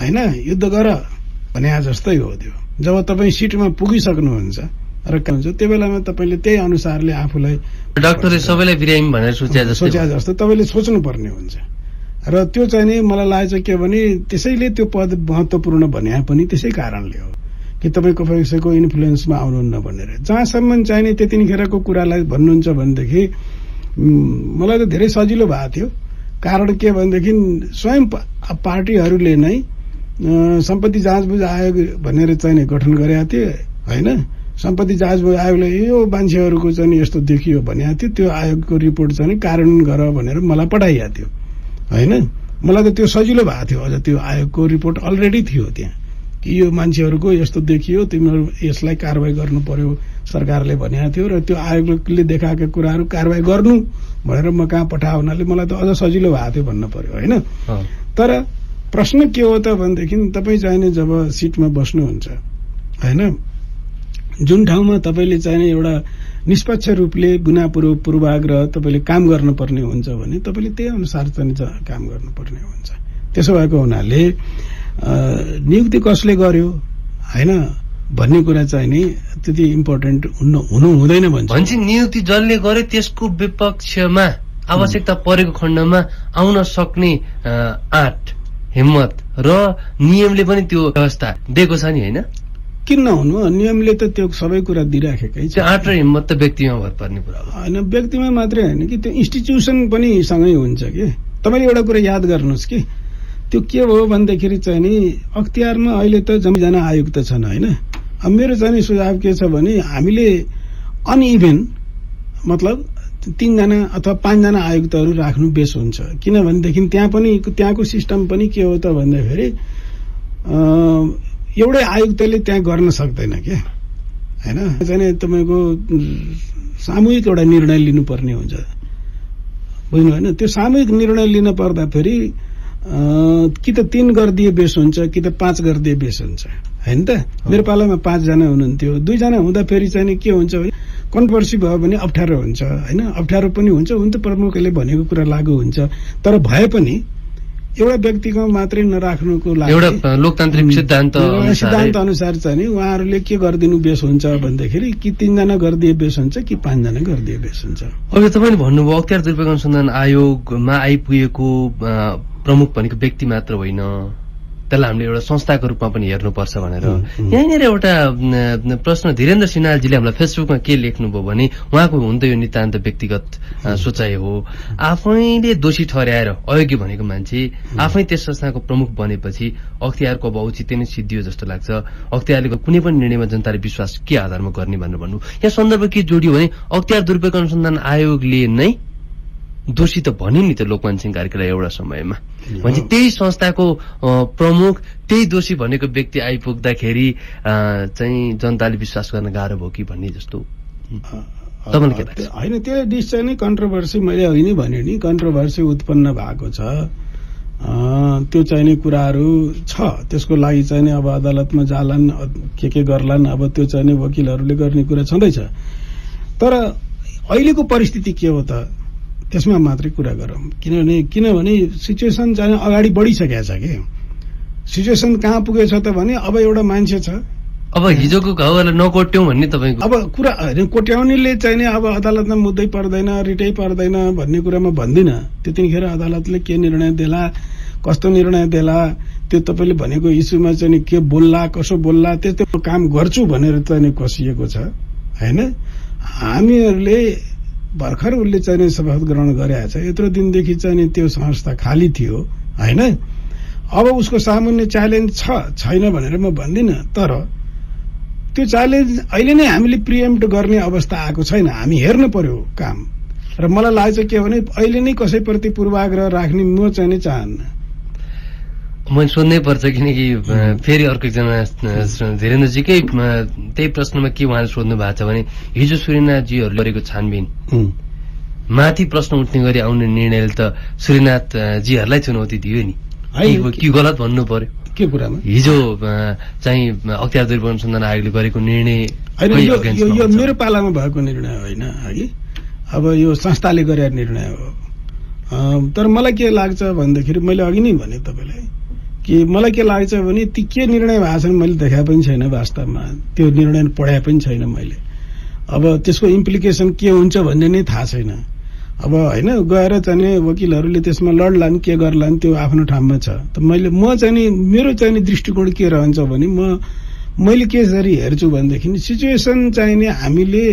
होइन युद्ध गर भने जस्तै हो त्यो। जब तपाईँ सिटमा पुगिसक्नुहुन्छ र के हुन्छ त्यो बेलामा तपाईँले त्यही अनुसारले आफूलाई डाक्टरले सबैलाई बिरामी भनेर सोचे जस्तो सोचे जस्तो तपाईँले सोच्नुपर्ने हुन्छ। र त्यो चाहिँ नि मलाई लागेको के भने त्यसैले त्यो पद महत्त्वपूर्ण भने पनि त्यसै कारणले हो। कि तपाईँको कसैको इन्फ्लुएन्समा आउनुहुन्न भनेर। जहाँसम्म चाहिँ नि त्यतिखेरको कुरालाई भन्नुहुन्छ भनेदेखि मलाई त धेरै सजिलो भएको थियो। कारण के भनेदेखि स्वयं पार्टीहरूले नै सम्पत्ति जाँचबुझ आयोग भनेर चाहिँ गठन गरेका थिए होइन? सम्पत्ति जाँचबुझ आयोगले यो मान्छेहरूको चाहिँ यस्तो देखियो भनेको थियो त्यो आयोगको रिपोर्ट चाहिँ कार्यान्वयन गर भनेर मलाई पठाइएको थियो होइन? मलाई त त्यो सजिलो भएको थियो अझ त्यो आयोगको रिपोर्ट अलरेडी थियो त्यहाँ। यो मान्छेहरूको यस्तो देखियो तिमीहरू यसलाई कारवाही गर्नु पर्यो सरकारले भनेको थियो र त्यो आयोगले देखाएका कुराहरू कारवाही गर्नु भनेर म कहाँ पठायो हुनाले मलाई त अझ सजिलो भएको थियो भन्नु पर्यो होइन। तर प्रश्न के हो त भनेदेखि तपाईँ चाहिने जब सिटमा बस्नुहुन्छ होइन? जुन ठाउँमा तपाईँले चाहिने एउटा निष्पक्ष रूपले गुना पूर्व पूर्वाग्रह तपाईँले काम गर्नुपर्ने हुन्छ भने तपाईँले त्यही अनुसार चाहिँ काम गर्नुपर्ने हुन्छ। त्यसो भएको हुनाले नियुक्ति कसले गर्यो? होइन भन्ने कुरा चाहिँ नि त्यति इम्पोर्टेन्ट हुनु हुनु हुँदैन भन्छ। नियुक्ति जसले गर्यो त्यसको विपक्षमा आवश्यकता परेको खण्डमा आउन सक्ने आँट हिम्मत र नियमले पनि त्यो व्यवस्था दिएको छ नि होइन? किन नहुनु नियमले त त्यो सबै कुरा दिइराखेकै छ। आँट र हिम्मत त व्यक्तिमा भर पर्ने कुरा हो। होइन व्यक्तिमा मात्रै होइन कि त्यो इन्स्टिट्युसन पनि सँगै हुन्छ कि? तपाईँले एउटा कुरा याद गर्नुहोस् कि? त्यो के भयो भन्दाखेरि चाहिँ नि अख्तियारमा अहिले त जम्मीजना आयुक्त छन् होइन। अब मेरो चाहिँ सुझाव के छ भने हामीले अनइभेन मतलब तिनजना अथवा पाँचजना आयुक्तहरू राख्नु बेस हुन्छ। किनभनेदेखि त्यहाँ पनि त्यहाँको सिस्टम पनि के हो त भन्दाखेरि एउटै आयुक्तले त्यहाँ गर्न सक्दैन क्या होइन? चाहिँ तपाईँको सामूहिक एउटा निर्णय लिनुपर्ने हुन्छ। बुझ्नु होइन? त्यो सामूहिक निर्णय लिन पर्दाखेरि कि त तिन गरिदिए बेस हुन्छ कि त पाँच गरिदिए बेस हुन्छ। होइन त? मेरो पालामा पाँचजना हुनुहुन्थ्यो। दुईजना हुँदाखेरि चाहिँ नि के हुन्छ भने कन्ट्रोभर्सी भयो भने अप्ठ्यारो हुन्छ। होइन? अप्ठ्यारो पनि हुन्छ हुन त प्रमुखले भनेको कुरा लागु हुन्छ। तर भए पनि एउटा व्यक्तिको मात्रै नराख्नुको लागि एउटा लोकतान्त्रिक सिद्धान्त सिद्धान्त अनुसार चाहिँ नि उहाँहरूले के गरिदिनु बेस हुन्छ भन्दाखेरि कि तिनजना गरिदिए बेस हुन्छ कि पाँचजना गरिदिए बेस हुन्छ। अब तपाईँले भन्नुभयो अख्तियार दुर्पयोग अनुसन्धान आयोगमा आइपुगेको प्रमुख भनेको व्यक्ति मात्र होइन। त्यसलाई हामीले एउटा संस्थाको रूपमा पनि हेर्नुपर्छ भनेर। यहाँनिर एउटा प्रश्न धीरेन्द्र सिन्हालजीले हामीलाई फेसबुकमा के लेख्नुभयो भने उहाँको हुन त यो नितान्त व्यक्तिगत सोचाइ हो। आफैले दोषी ठहर्याएर अयोग्य भनेको मान्छे आफै त्यस संस्थाको प्रमुख बनेपछि अख्तियारको अब औचित्य नै सिद्धियो जस्तो लाग्छ। अख्तियारले कुनै पनि निर्णयमा जनताले विश्वास के आधारमा गर्ने भनेर भन्नु। यहाँ सन्दर्भ के जोडियो भने अख्तियार दुर्पयोग अनुसन्धान आयोगले नै दोषी त भन्यो नि त लोकमान सिंह कार्कीलाई एउटा समयमा। भन्छ त्यही संस्थाको प्रमुख त्यही दोषी भनेको व्यक्ति आइपुग्दाखेरि चाहिँ जनताले विश्वास गर्न गाह्रो भयो कि भन्ने जस्तो? होइन त्यो निश्चय नै कन्ट्रोभर्सी मैले अघि नै भने नि कन्ट्रोभर्सी उत्पन्न भएको छ। त्यो चाहिने कुराहरू छ। त्यसको लागि चाहिँ नि अब अदालतमा जालान् के के गर्लान् अब त्यो चाहिने वकिलहरूले गर्ने कुरा छँदैछ। तर अहिलेको परिस्थिति के हो त? त्यसमा मात्रै कुरा गरौँ। किनभने किनभने सिचुएसन चाहिँ अगाडि बढिसकेको छ कि। सिचुएसन कहाँ पुगेछ त भने अब एउटा मान्छे छ। अब हिजोको घाउहरूलाई नकोट्यौँ भन्ने तपाईँको अब कुरा होइन कोट्याउनेले चाहिँ नि अब अदालतमा मुद्दै पर्दैन रिटै पर्दैन भन्ने कुरामा भन्दिनँ। त्यतिखेर अदालतले के निर्णय देला कस्तो निर्णय देला त्यो तपाईँले भनेको इस्युमा चाहिँ के बोल्ला कसो बोल्ला त्यस्तो काम गर्छु भनेर चाहिँ नि कसिएको छ। होइन? हामीहरूले भर्खर उसले चाहिँ शपथ ग्रहण गरेका छ। यत्रो दिनदेखि चाहिँ त्यो संस्था खाली थियो होइन? अब उसको सामान्य च्यालेन्ज छ छैन भनेर म भन्दिनँ तर त्यो च्यालेन्ज अहिले नै हामीले प्रिएम्प्ट गर्ने अवस्था आएको छैन। हामी हेर्नु पर्यो काम। र मलाई लाग्छ के भने अहिले नै कसैप्रति पूर्वाग्रह राख्ने म चाहिँ चाहन्न। मैले सोध्नै पर्छ किनकि फेरि अर्को एकजना धीरेन्द्रजीकै त्यही प्रश्नमा के उहाँले सोध्नु भएको छ भने हिजो सूर्यनाथजीहरूले गरेको छानबिन। माथि प्रश्न उठ्ने गरी आउने निर्णयले त सूर्यनाथ अ, जीहरूलाई चुनौती दियो नि। के- गलत भन्नु पर्यो। के कुरामा? हिजो चाहिँ अख्तियार दुर्पयोग अनुसन्धान आयोगले गरेको निर्णय यो? मेरो पालामा भएको निर्णय होइन हगि अब यो संस्थाले गरेर निर्णय हो। तर मलाई के लाग्छ भन्दाखेरि मैले अघि नै भने तपाईँलाई कि मलाई के लाग्छ भने ती के निर्णय भएको छन् मैले देखाए पनि छैन वास्तवमा। त्यो निर्णय पढाए पनि छैन मैले। अब त्यसको इम्प्लिकेसन के हुन्छ भन्ने नै थाहा छैन। अब होइन गएर चाहिँ वकिलहरूले त्यसमा लड्लान् के गर्लान् त्यो आफ्नो ठाउँमा छ। त मैले म चाहिँ नि मेरो चाहिँ दृष्टिकोण के रहन्छ भने म मैले के गरी हेर्छु भनेदेखि सिचुएसन चाहिँ नि हामीले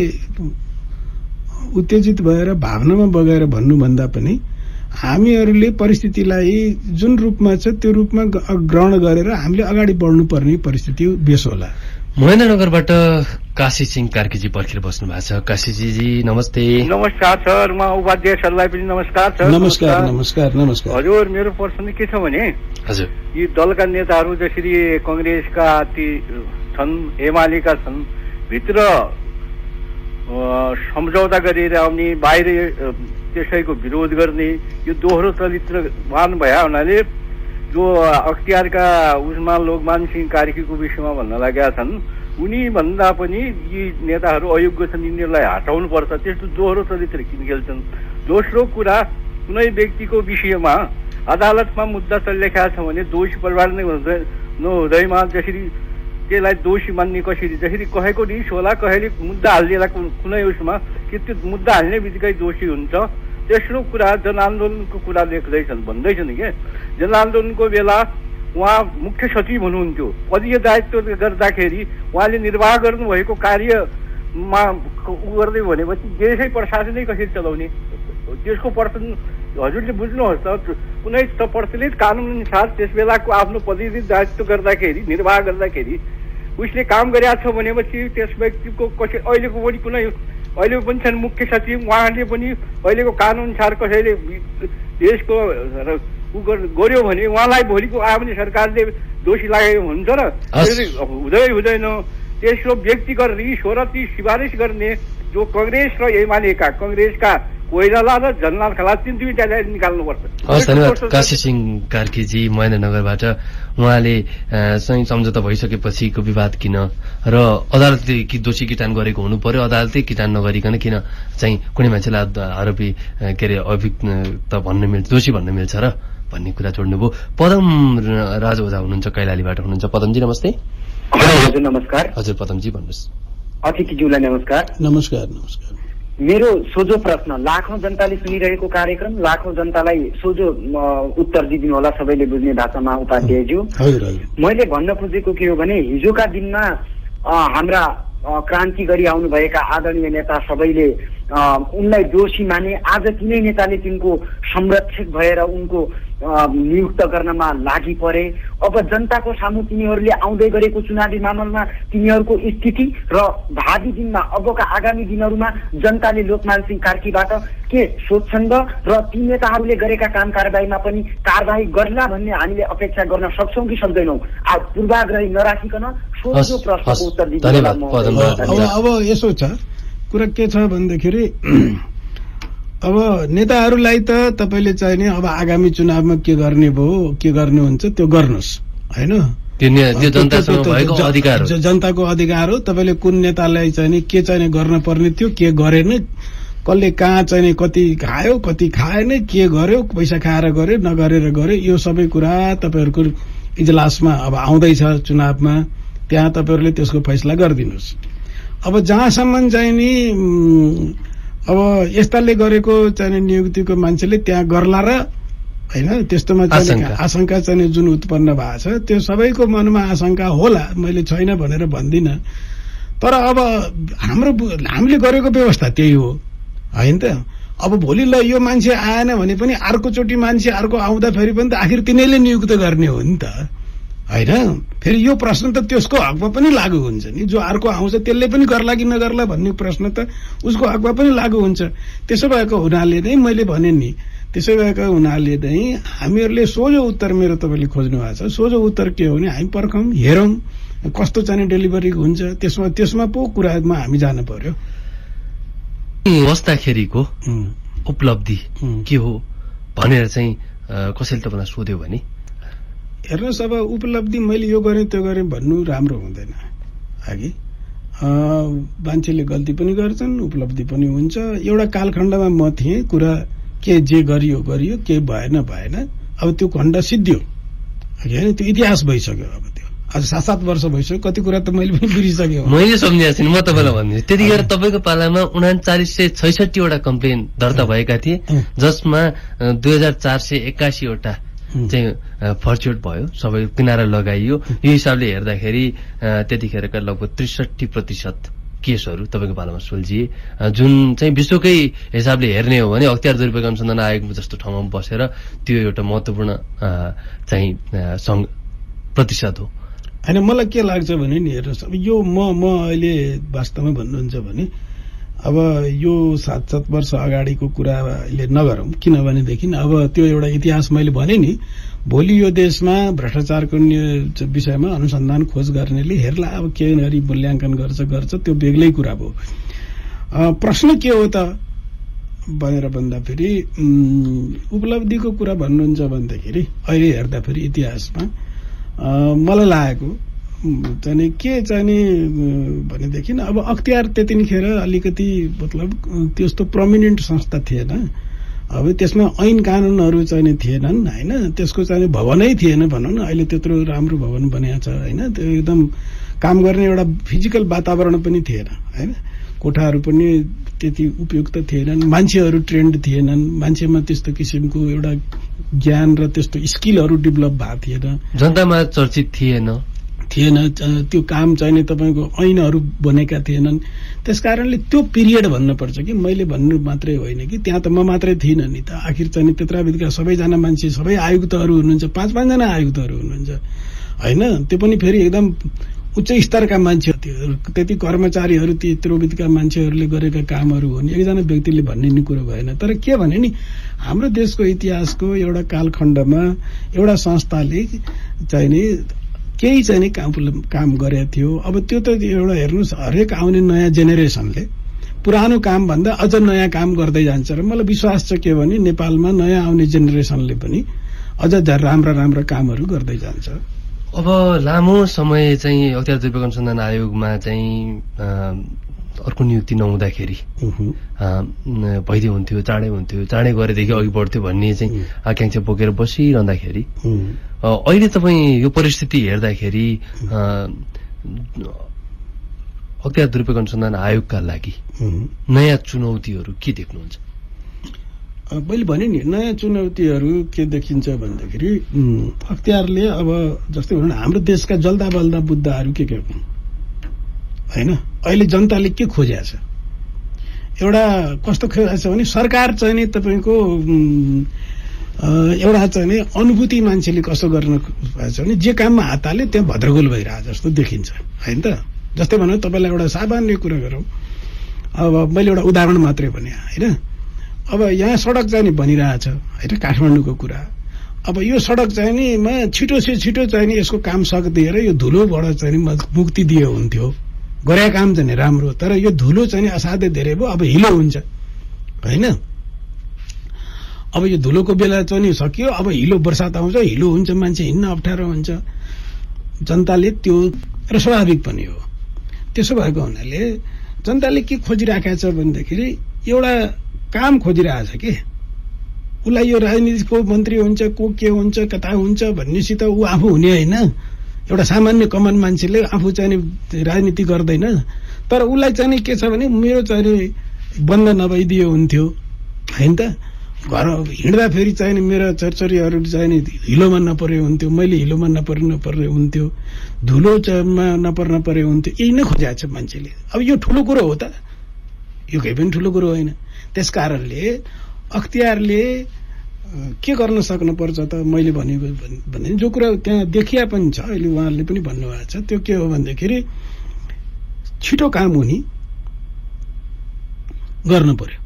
उत्तेजित भएर भावनामा बगाएर भन्नुभन्दा पनि हामीहरूले परिस्थितिलाई जुन रूपमा छ त्यो रूपमा ग्रहण गरेर हामीले अगाडि बढ्नुपर्ने परिस्थिति बेस होला। महेन्द्रनगरबाट काशी सिंह कार्कीजी पर्खेर बस्नु भएको छ। काशीजी नमस्ते। नमस्कार सर म उपाध्यक्षहरूलाई पनि नमस्कार सर। नमस्कार। नमस्कार नमस्कार। हजुर मेरो प्रश्न के छ भने हजुर। यी दलका नेताहरू जसरी कङ्ग्रेसका ती छन् एमालेका छन् भित्र सम्झौता गरेर आउने बाहिर त्यसैको विरोध गर्ने यो दोहोरो चरित्रवान भए हुनाले जो अख्तियारका उसमा लोकमान सिंह कार्कीको विषयमा भन्न लागेका छन् उनी भन्दा पनि यी नेताहरू अयोग्य छन् यिनीहरूलाई हटाउनुपर्छ त्यस्तो दोहोरो चरित्र किन खेल्छन्? दोस्रो कुरा कुनै व्यक्तिको विषयमा अदालतमा मुद्दा चलिरहेका छ भने दोषी परिवार नै हुँदै नहुँदैमा जसरी त्यसलाई दोषी मान्ने कसरी? जसरी कहेको रिस होला कहिले मुद्दा हालिदिएला कुनै उसमा कि त्यो मुद्दा हाल्ने बित्तिकै दोषी हुन्छ। तेस्रो कुरा जनआन्दोलनको कुरा लेख्दैछन् भन्दैछन् के? जनआन्दोलनको बेला उहाँ मुख्य सचिव हुनुहुन्थ्यो। पदीय दायित्व गर्दाखेरि उहाँले निर्वाह गर्नुभएको कार्यमा उ गर्दै भनेपछि देशै प्रशासनै कसरी चलाउने? त्यसको पर्सन हजुरले बुझ्नुहोस् त कुनै त प्रचलित कानुन अनुसार त्यस बेलाको आफ्नो दायित्व गर्दाखेरि निर्वाह गर्दाखेरि उसले काम गरेका छ भनेपछि त्यस व्यक्तिको कसै अहिलेको पनि कुनै अहिले पनि छन् मुख्य सचिव उहाँले पनि अहिलेको कानुन अनुसार कसैले देशको गर- गर्यो भने उहाँलाई भोलिको आउने सरकारले दोषी लागेको हुन्छ र। हुँदै हुँदैन। तेस्रो व्यक्तिगत रिस हो र ती सिफारिस गर्ने जो कङ्ग्रेस र एमालेका कङ्ग्रेसका कोइराला र झन्लाल खला तिन दुईटालाई निकाल्नुपर्छ हस् धन्यवाद काशी सिंह कार्कीजी महेन्द्रनगरबाट। उहाँले चाहिँ सम्झौता भइसकेपछिको विवाद किन र अदालतले कि दोषी किटान गरेको हुनु पर्यो? अदालतले किटान नगरिकन किन चाहिँ कुनै मान्छेलाई आरोपी के अरे अभियुक्त भन्न मिल्छ दोषी भन्न मिल्छ र भन्ने कुरा जोड्नुभयो पदम राज ओझा हुनुहुन्छ कैलालीबाट हुनुहुन्छ। पदमजी नमस्ते। हजुर। नमस्कार। हजुर पदमजी भन्नुहोस्। अतिथिज्यूलाई नमस्कार। नमस्कार नमस्कार। मेरो सोझो प्रश्न लाखौँ जनताले सुनिरहेको कार्यक्रम लाखौँ जनतालाई सोझो उत्तर दिइदिनु होला सबैले बुझ्ने भाषामा उपाध्यायज्यू हजुर हजुर। मैले भन्न खोजेको के हो भने हिजोका दिनमा हाम्रा क्रान्ति गरी आउनुभएका आदरणीय नेता सबैले उनलाई दोषी माने आज तिनै नेताले तिनको संरक्षक भएर उनको नियुक्त गर्नमा लागि परे अब जनताको सामु तिनीहरूले आउँदै गरेको चुनावी मामलमा तिनीहरूको स्थिति र भावी दिनमा अबका आगामी दिनहरूमा जनताले लोकमान सिंह कार्कीबाट के सोध्छन् र र ती नेताहरूले गरेका काम कारबाहीमा पनि कारबाही गर्ला भन्ने हामीले अपेक्षा गर्न सक्छौँ कि सक्दैनौँ पूर्वाग्रही नराखिकन हस्। प्रश्नको उत्तर दिनु धन्यवाद, होला म- पदम अब धन्यवाद। अब यसो छ कुरा के छ भन्दाखेरि अब नेताहरूलाई त तपाईँले चाहिने अब आगामी चुनावमा के गर्ने भयो के गर्नुहुन्छ त्यो गर्नुहोस् होइन? जनताको अधिकार हो। तपाईँले कुन नेतालाई चाहिने के चाहिने गर्न पर्ने थियो के गरेन कसले कहाँ चाहिने कति खायो कति खाएन के गर्यो पैसा खाएर गर्यो नगरेर गर्यो यो सबै कुरा तपाईँहरूको इजलासमा अब आउँदैछ चुनावमा। त्यहाँ तपाईँहरूले त्यसको फैसला गरिदिनुहोस्। अब जहाँसम्म चाहिँ नि अब यस्ताले गरेको चाहिँ नियुक्तिको मान्छेले त्यहाँ गर्ला र होइन त्यस्तोमा चाहिँ आशंका। चाहिँ जुन उत्पन्न भएको छ त्यो सबैको मनमा आशंका होला मैले छैन भनेर भन्दिनँ। तर अब हाम्रो हामीले गरेको व्यवस्था त्यही हो होइन त? अब भोलि ल यो मान्छे आएन भने पनि अर्कोचोटि मान्छे अर्को आउँदाखेरि पनि त आखिर तिनीहरूले नियुक्त गर्ने हो नि त। होइन? फेरि यो प्रश्न त त्यसको हकमा पनि लागू हुन्छ नि। जो अर्को आउँछ त्यसले पनि गर्ला कि नगर्ला भन्ने प्रश्न त उसको हकमा पनि लागू हुन्छ। त्यसो भएको हुनाले नै मैले भने नि त्यसो भएको हुनाले नै हामीहरूले सोझो उत्तर मेरो तपाईँले खोज्नु भएको छ। सोझो उत्तर के हो भने हामी पर्खौँ हेरौँ कस्तो चाहिँ डेलिभरी हुन्छ। त्यसमा त्यसमा पो कुरामा हामी जानु पर्यो। बस्दाखेरिको उपलब्धि। के हो? भनेर चाहिँ कसैले तपाईँलाई सोध्यो भने? हेर्नुहोस् अब उपलब्धि मैले यो गरेँ त्यो गरेँ भन्नु राम्रो हुँदैन। अघि मान्छेले गल्ती पनि गर्छन् उपलब्धि पनि हुन्छ। एउटा कालखण्डमा म थिएँ कुरा के जे गरियो गरियो के भएन भएन। अब त्यो खण्ड सिद्धियो। होइन? त्यो इतिहास भइसक्यो अब त्यो। आज सात सात वर्ष भइसक्यो कति कुरा त मैले पनि बिर्सिसकेँ मैले सम्झेको छैन म तपाईँलाई भन्छु त्यतिखेर तपाईँको पालामा उनाचालिस सय छैसठीवटा कम्प्लेन दर्ता भएका थिए। जसमा दुई हजार चार सय एक्कासीवटा। चाहिँ फर्च्युट भयो। सबै किनारा लगाइयो। यो हिसाबले हेर्दाखेरि त्यतिखेरका लगभग त्रिसठी प्रतिशत केसहरू तपाईँको पालामा सुल्झिए। जुन चाहिँ विश्वकै हिसाबले हेर्ने हो भने अख्तियार दुरुपयोग अनुसन्धान आयोग जस्तो ठाउँमा बसेर त्यो एउटा महत्त्वपूर्ण चाहिँ सङ्घ प्रतिशत हो। होइन मलाई के लाग्छ भने नि हेर्नुहोस् अब यो म म अहिले वास्तवमा भन्नुहुन्छ भने अब यो सात सात वर्ष अगाडिको कुरा अहिले नगरौँ किनभनेदेखि अब त्यो एउटा इतिहास मैले भने नि भोलि यो देशमा भ्रष्टाचारको विषयमा अनुसन्धान खोज गर्नेले हेर्ला अब के गरी मूल्याङ्कन गर्छ गर्छ त्यो बेग्लै कुरा भयो। प्रश्न के हो त? भनेर भन्दाखेरि उपलब्धिको कुरा भन्नुहुन्छ भन्दाखेरि अहिले हेर्दाखेरि इतिहासमा मलाई लागेको चाहिँ के चाहिँ भनेदेखि अब अख्तियार त्यतिखेर अलिकति मतलब त्यस्तो प्रमिनेन्ट संस्था थिएन अब त्यसमा ऐन कानुनहरू चाहिँ थिएनन् होइन? त्यसको चाहिँ भवनै थिएन भनौँ न। अहिले त्यत्रो राम्रो भवन बनिएको छ होइन? त्यो एकदम काम गर्ने एउटा फिजिकल वातावरण पनि थिएन होइन? कोठाहरू पनि त्यति उपयुक्त थिएनन्। मान्छेहरू ट्रेन्ड थिएनन्। मान्छेमा त्यस्तो किसिमको एउटा ज्ञान र त्यस्तो स्किलहरू डेभलप भएको थिएन। जनतामा चर्चित थिएन। थिएन त्यो काम चाहिने तपाईँको ऐनहरू बनेका थिएनन्। त्यस कारणले त्यो पिरियड भन्नुपर्छ कि मैले भन्नु मात्रै होइन कि त्यहाँ त म मात्रै थिइनँ नि त। आखिर चाहिँ नि त्यत्रा बित्का सबैजना मान्छे सबै आयुक्तहरू हुनुहुन्छ पाँच पाँचजना आयुक्तहरू हुनुहुन्छ। होइन? त्यो पनि फेरि एकदम उच्च स्तरका मान्छे थियो त्यति कर्मचारीहरू त्यत्रो बित्का मान्छेहरूले गरेका कामहरू हुन्। एकजना व्यक्तिले भन्ने नि कुरो भएन। तर के भने नि हाम्रो देशको इतिहासको एउटा कालखण्डमा एउटा संस्थाले चाहिँ नि केही चाहिँ नि काम काम गरेको थियो। अब त्यो त एउटा हेर्नुहोस् हरेक आउने नयाँ जेनेरेसनले पुरानो काम भन्दा अझ नयाँ काम गर्दै जान्छ र मलाई विश्वास छ के भने नेपालमा नयाँ आउने जेनेरेसनले पनि अझ राम्रा राम्रा कामहरू गर्दै जान्छ। अब लामो समय चाहिँ अख्तियार दुर्पयोग अनुसन्धान आयोगमा चाहिँ अर्को नियुक्ति नहुँदाखेरि भइदियो हुन्थ्यो चाँडै हुन्थ्यो चाँडै गरेदेखि अघि बढ्थ्यो भन्ने चाहिँ. आकाङ्क्षा बोकेर बसिरहँदाखेरि अहिले तपाईँ यो परिस्थिति हेर्दाखेरि अख्तियार दुरुपयोग अनुसन्धान आयोगका लागि। नयाँ चुनौतीहरू के देख्नुहुन्छ मैले भने नि नयाँ चुनौतीहरू के देखिन्छ भन्दाखेरि अख्तियारले अब जस्तै भनौँ हाम्रो देशका जल्दा बल्दा बुद्धहरू के के हुन् होइन? अहिले जनताले के खोजेको छ? एउटा कस्तो खोजेको छ भने सरकार चाहिँ नि तपाईँको एउटा चाहिँ नि अनुभूति मान्छेले कस्तो गर्न भएको छ भने जे काममा हात हाले त्यहाँ भद्रगोल भइरहेको जस्तो देखिन्छ होइन त? जस्तै भनौँ तपाईँलाई एउटा सामान्य कुरा गरौँ। अब मैले एउटा उदाहरण मात्रै भने होइन? अब यहाँ सडक चाहिँ नि बनिरहेछ होइन? काठमाडौँको कुरा। अब यो सडक चाहिँ नि छिटो से छिटो चाहिँ नि यसको काम सकिदिएर यो धुलोबाट चाहिँ नि मुक्ति दियो हुन्थ्यो। गरे काम चाहिँ राम्रो तर यो धुलो चाहिँ असाध्यै धेरै भयो। अब हिलो हुन्छ। होइन? अब यो धुलोको बेला चाहिँ सकियो। अब हिलो बर्सात आउँछ हिलो हुन्छ मान्छे हिँड्न अप्ठ्यारो हुन्छ। जनताले त्यो र स्वाभाविक पनि हो। त्यसो भएको हुनाले जनताले के खोजिराखेको छ भनेदेखि एउटा काम खोजिरहेछ के। उसलाई यो राजनीतिको मन्त्री हुन्छ को के हुन्छ कता हुन्छ भन्नेसित ऊ आफू हुने होइन। एउटा सामान्य कमन मान्छेले आफू चाहिँ राजनीति गर्दैन। तर उसलाई चाहिँ के छ भने मेरो चाहिँ बन्द नभइदियो हुन्थ्यो। होइन त? घर हिँड्दाखेरि चाहिँ नि मेरो छोरछोरीहरू चाहिँ नि हिलोमा नपरे हुन्थ्यो मैले हिलोमा नपर्ने नपर्ने हुन्थ्यो धुलो चाहिँ मा नपर्न परे हुन्थ्यो। यही नै खोजेको छ मान्छेले। अब यो ठुलो कुरो हो त। यो केही पनि ठुलो कुरो होइन। त्यस कारणले अख्तियारले के गर्न सक्नुपर्छ त मैले भनेको भन- जो कुरा त्यहाँ देखिया पनि छ अहिले उहाँहरूले पनि भन्नुभएको छ त्यो के हो भन्दाखेरि छिटो काम हुने गर्नु पर्यो।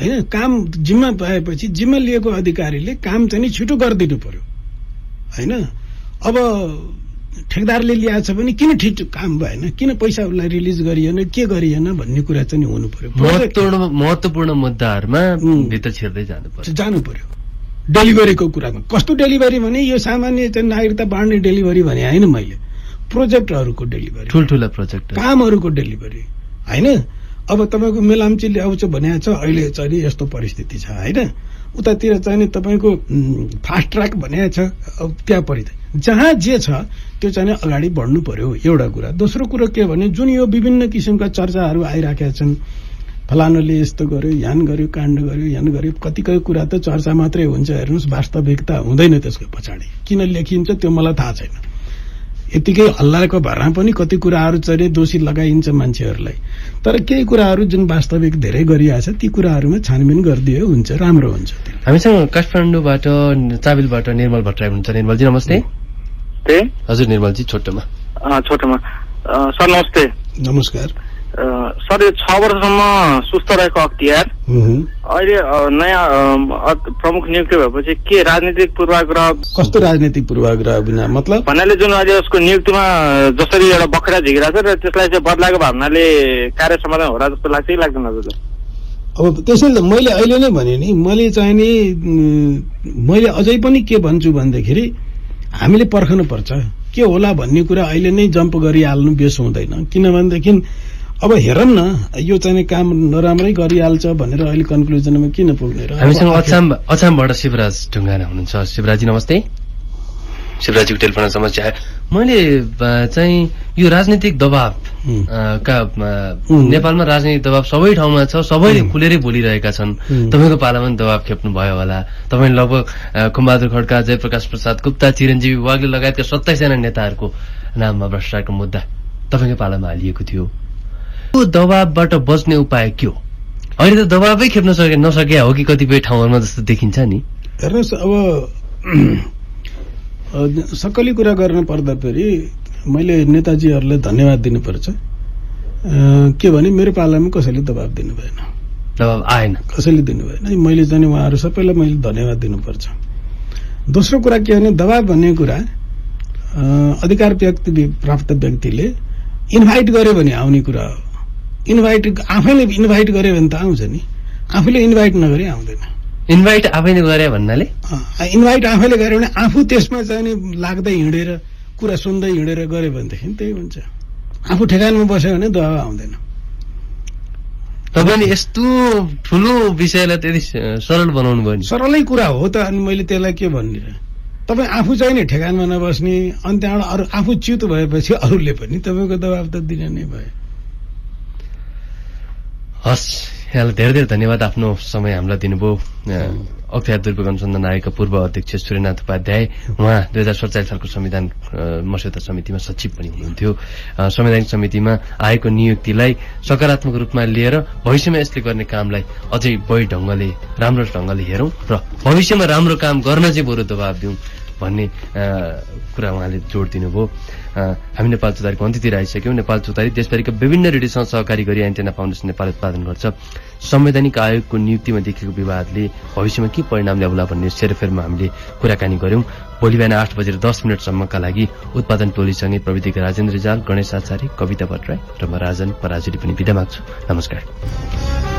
होइन काम जिम्मा पाएपछि जिम्मा लिएको अधिकारीले काम चाहिँ छिटो गरिदिनु पर्यो। होइन? अब ठेकदारले ल्याएको छ भने किन छिटो काम भएन? किन पैसा उसलाई रिलिज गरिएन? के गरिएन भन्ने कुरा चाहिँ नि हुनु पर्यो महत्वपूर्ण मुद्दाहरूमा. भित्र छिर्दै जानु पर्छ जानु पर्यो डेलिभरीको कुरामा। कस्तो डेलिभरी भने यो सामान्य चाहिँ नागरिकता बाँड्ने डेलिभरी भने होइन मैले। प्रोजेक्टहरूको डेलिभरी। ठुल्ठुला प्रोजेक्ट। कामहरूको डेलिभरी। होइन? अब तपाईँको मेलाम्चीले आउँछ भनेको छ अहिले चाहिँ यस्तो परिस्थिति छ होइन? उतातिर चाहिँ नि तपाईँको फास्ट ट्र्याक भनेको छ त्यहाँ परिस्थिति जहाँ जे छ त्यो चाहिँ अगाडि बढ्नु पर्यो एउटा कुरा। दोस्रो कुरो के भने जुन यो विभिन्न किसिमका चर्चाहरू आइराखेका छन् फलानुले यस्तो गर्यो यान गर्यो काण्ड गर्यो यान गर्यो कतिपय कुरा त चर्चा मात्रै हुन्छ हेर्नुहोस् वास्तविकता हुँदैन त्यसको पछाडि। किन लेखिन्छ त्यो मलाई थाहा छैन। यतिकै हल्लाको भरमा पनि कति कुराहरू चाहिँ दोषी लगाइन्छ मान्छेहरूलाई। तर केही कुराहरू जुन वास्तविक धेरै गरिरहेछ ती कुराहरूमा छानबिन गरिदियो हुन्छ राम्रो हुन्छ हामीसँग काठमाडौँबाट चाबिलबाट निर्मल भट्टराई हुनुहुन्छ। निर्मलजी नमस्ते। ते हजुर निर्मलजी छोटोमा। अ, छोटोमा। अ, सर नमस्ते। नमस्कार। सर यो छ वर्षसम्म सुस्त रहेको अख्तियार। अहिले नयाँ प्रमुख नियुक्ति भएपछि के राजनीतिक पूर्वाग्रह? कस्तो राजनीतिक पूर्वाग्रह बिना मतलब? भन्नाले जुन अहिले उसको नियुक्तिमा जसरी एउटा बखरा झिकिरहेको छ र त्यसलाई चाहिँ बदलाएको भावनाले कार्य समाधान होला जस्तो लाग्छ कि लाग्दैन हजुरलाई अब त्यसैले त मैले अहिले नै भने नि मैले चाहिँ नि मैले अझै पनि के भन्छु भन्दाखेरि हामीले पर्खनु पर्छ के होला भन्ने कुरा अहिले नै जम्प गरिहाल्नु बेस हुँदैन। किनभनेदेखि अब हेरौँ न यो चाहिँ काम नराम्रै गरिहाल्छ भनेर अहिले कन्क्लुजनमा किन पुग्ने र? हामीसँग अछाम अछामबाट शिवराज ढुङ्गाना हुनुहुन्छ। शिवराजी नमस्ते। शिवराजीको टेलिफोनमा समस्या आयो। मैले चाहिँ यो राजनीतिक दबाव का। नेपालमा राजनीतिक दबाव सबै ठाउँमा छ सबैले। खुलेरै बोलिरहेका छन्। तपाईँको पालामा पनि दबाव खेप्नु भयो होला। तपाईँले लगभग अ, खुमबहादुर खड्का जयप्रकाश प्रसाद गुप्ता चिरञ्जीवी वाग्ले लगायतका सत्ताइसजना नेताहरूको नाममा भ्रष्टाचारको मुद्दा तपाईँकै पालामा हालिएको थियो। त्यो दबावबाट बच्ने उपाय के हो? अहिले त दबावै खेप्न सके नसके हो कि कतिपय ठाउँहरूमा जस्तो देखिन्छ नि? हेर्नुहोस् अब अ, सक्कली कुरा गर्न पर्दा फेरि मैले नेताजीहरूलाई धन्यवाद दिनुपर्छ। के भने मेरो पालामा कसैले दबाब दिनु भएन दबाव आएन। कसैले दिनु भएन मैले चाहिँ उहाँहरू सबैलाई मैले धन्यवाद दिनुपर्छ। दोस्रो कुरा के भने दबाब भन्ने कुरा अधिकार व्यक्ति प्राप्त व्यक्तिले इन्भाइट गर्यो भने आउने कुरा हो। इन्भाइट आफैले इन्भाइट गर्यो भने त आउँछ नि। आफूले इन्भाइट नगरे आउँदैन। इन्भाइट आफैले गरे भन्नाले? इन्भाइट आफैले गर्यो भने आफू त्यसमा चाहिँ नि लाग्दै हिँडेर कुरा सुन्दै हिँडेर गऱ्यो भनेदेखि त्यही हुन्छ। आफू ठेगानमा बस्यो भने दबाब आउँदैन। तपाईँले यस्तो ठुलो विषयलाई त्यति सरल बनाउनु भयो सरलै कुरा हो त अनि मैले त्यसलाई के भन्ने र तपाईँ आफू चाहिँ नि ठेगानमा नबस्ने अनि त्यहाँबाट अरू आफू च्युत भएपछि अरूले पनि तपाईँको दबाब त दिने नै भयो। हस् यहाँलाई धेरै धेरै धन्यवाद आफ्नो समय हामीलाई दिनुभयो। अख्तियार दुर्ग अनुसन्धान आयोगका पूर्व अध्यक्ष सूर्यनाथ उपाध्याय उहाँ दुई हजार सडचालिस सालको संविधान मस्यौदा समितिमा सचिव पनि हुनुहुन्थ्यो। संवैधानिक समितिमा आएको नियुक्तिलाई सकारात्मक रूपमा लिएर भविष्यमा यसले गर्ने कामलाई अझै बढी ढङ्गले राम्रो ढङ्गले हेरौँ र भविष्यमा राम्रो काम गर्न चाहिँ बरु दबाब दिउँ भन्ने कुरा उहाँले जोड दिनुभयो। हामी नेपाल चौतारीको अन्त्यतिर आइसक्यौँ। नेपाल चौतारी देशभरिका विभिन्न रेडियोसँग सहकारी गरी एन्टेना फाउन्डेसन नेपाल उत्पादन गर्छ। संवैधानिक आयोगको नियुक्तिमा देखिएको विवादले भविष्यमा के परिणाम ल्याउला भन्ने सेरोफेरमा हामीले कुराकानी गर्यौं भोलि बिहान आठ बजेर दस मिनटसम्मका लागि उत्पादन टोलीसँगै प्रविधिका राजेन्द्र रिजाल गणेश आचार्य कविता भट्टराई र म राजन पराजुली पनि बिदा माग्छु। नमस्कार।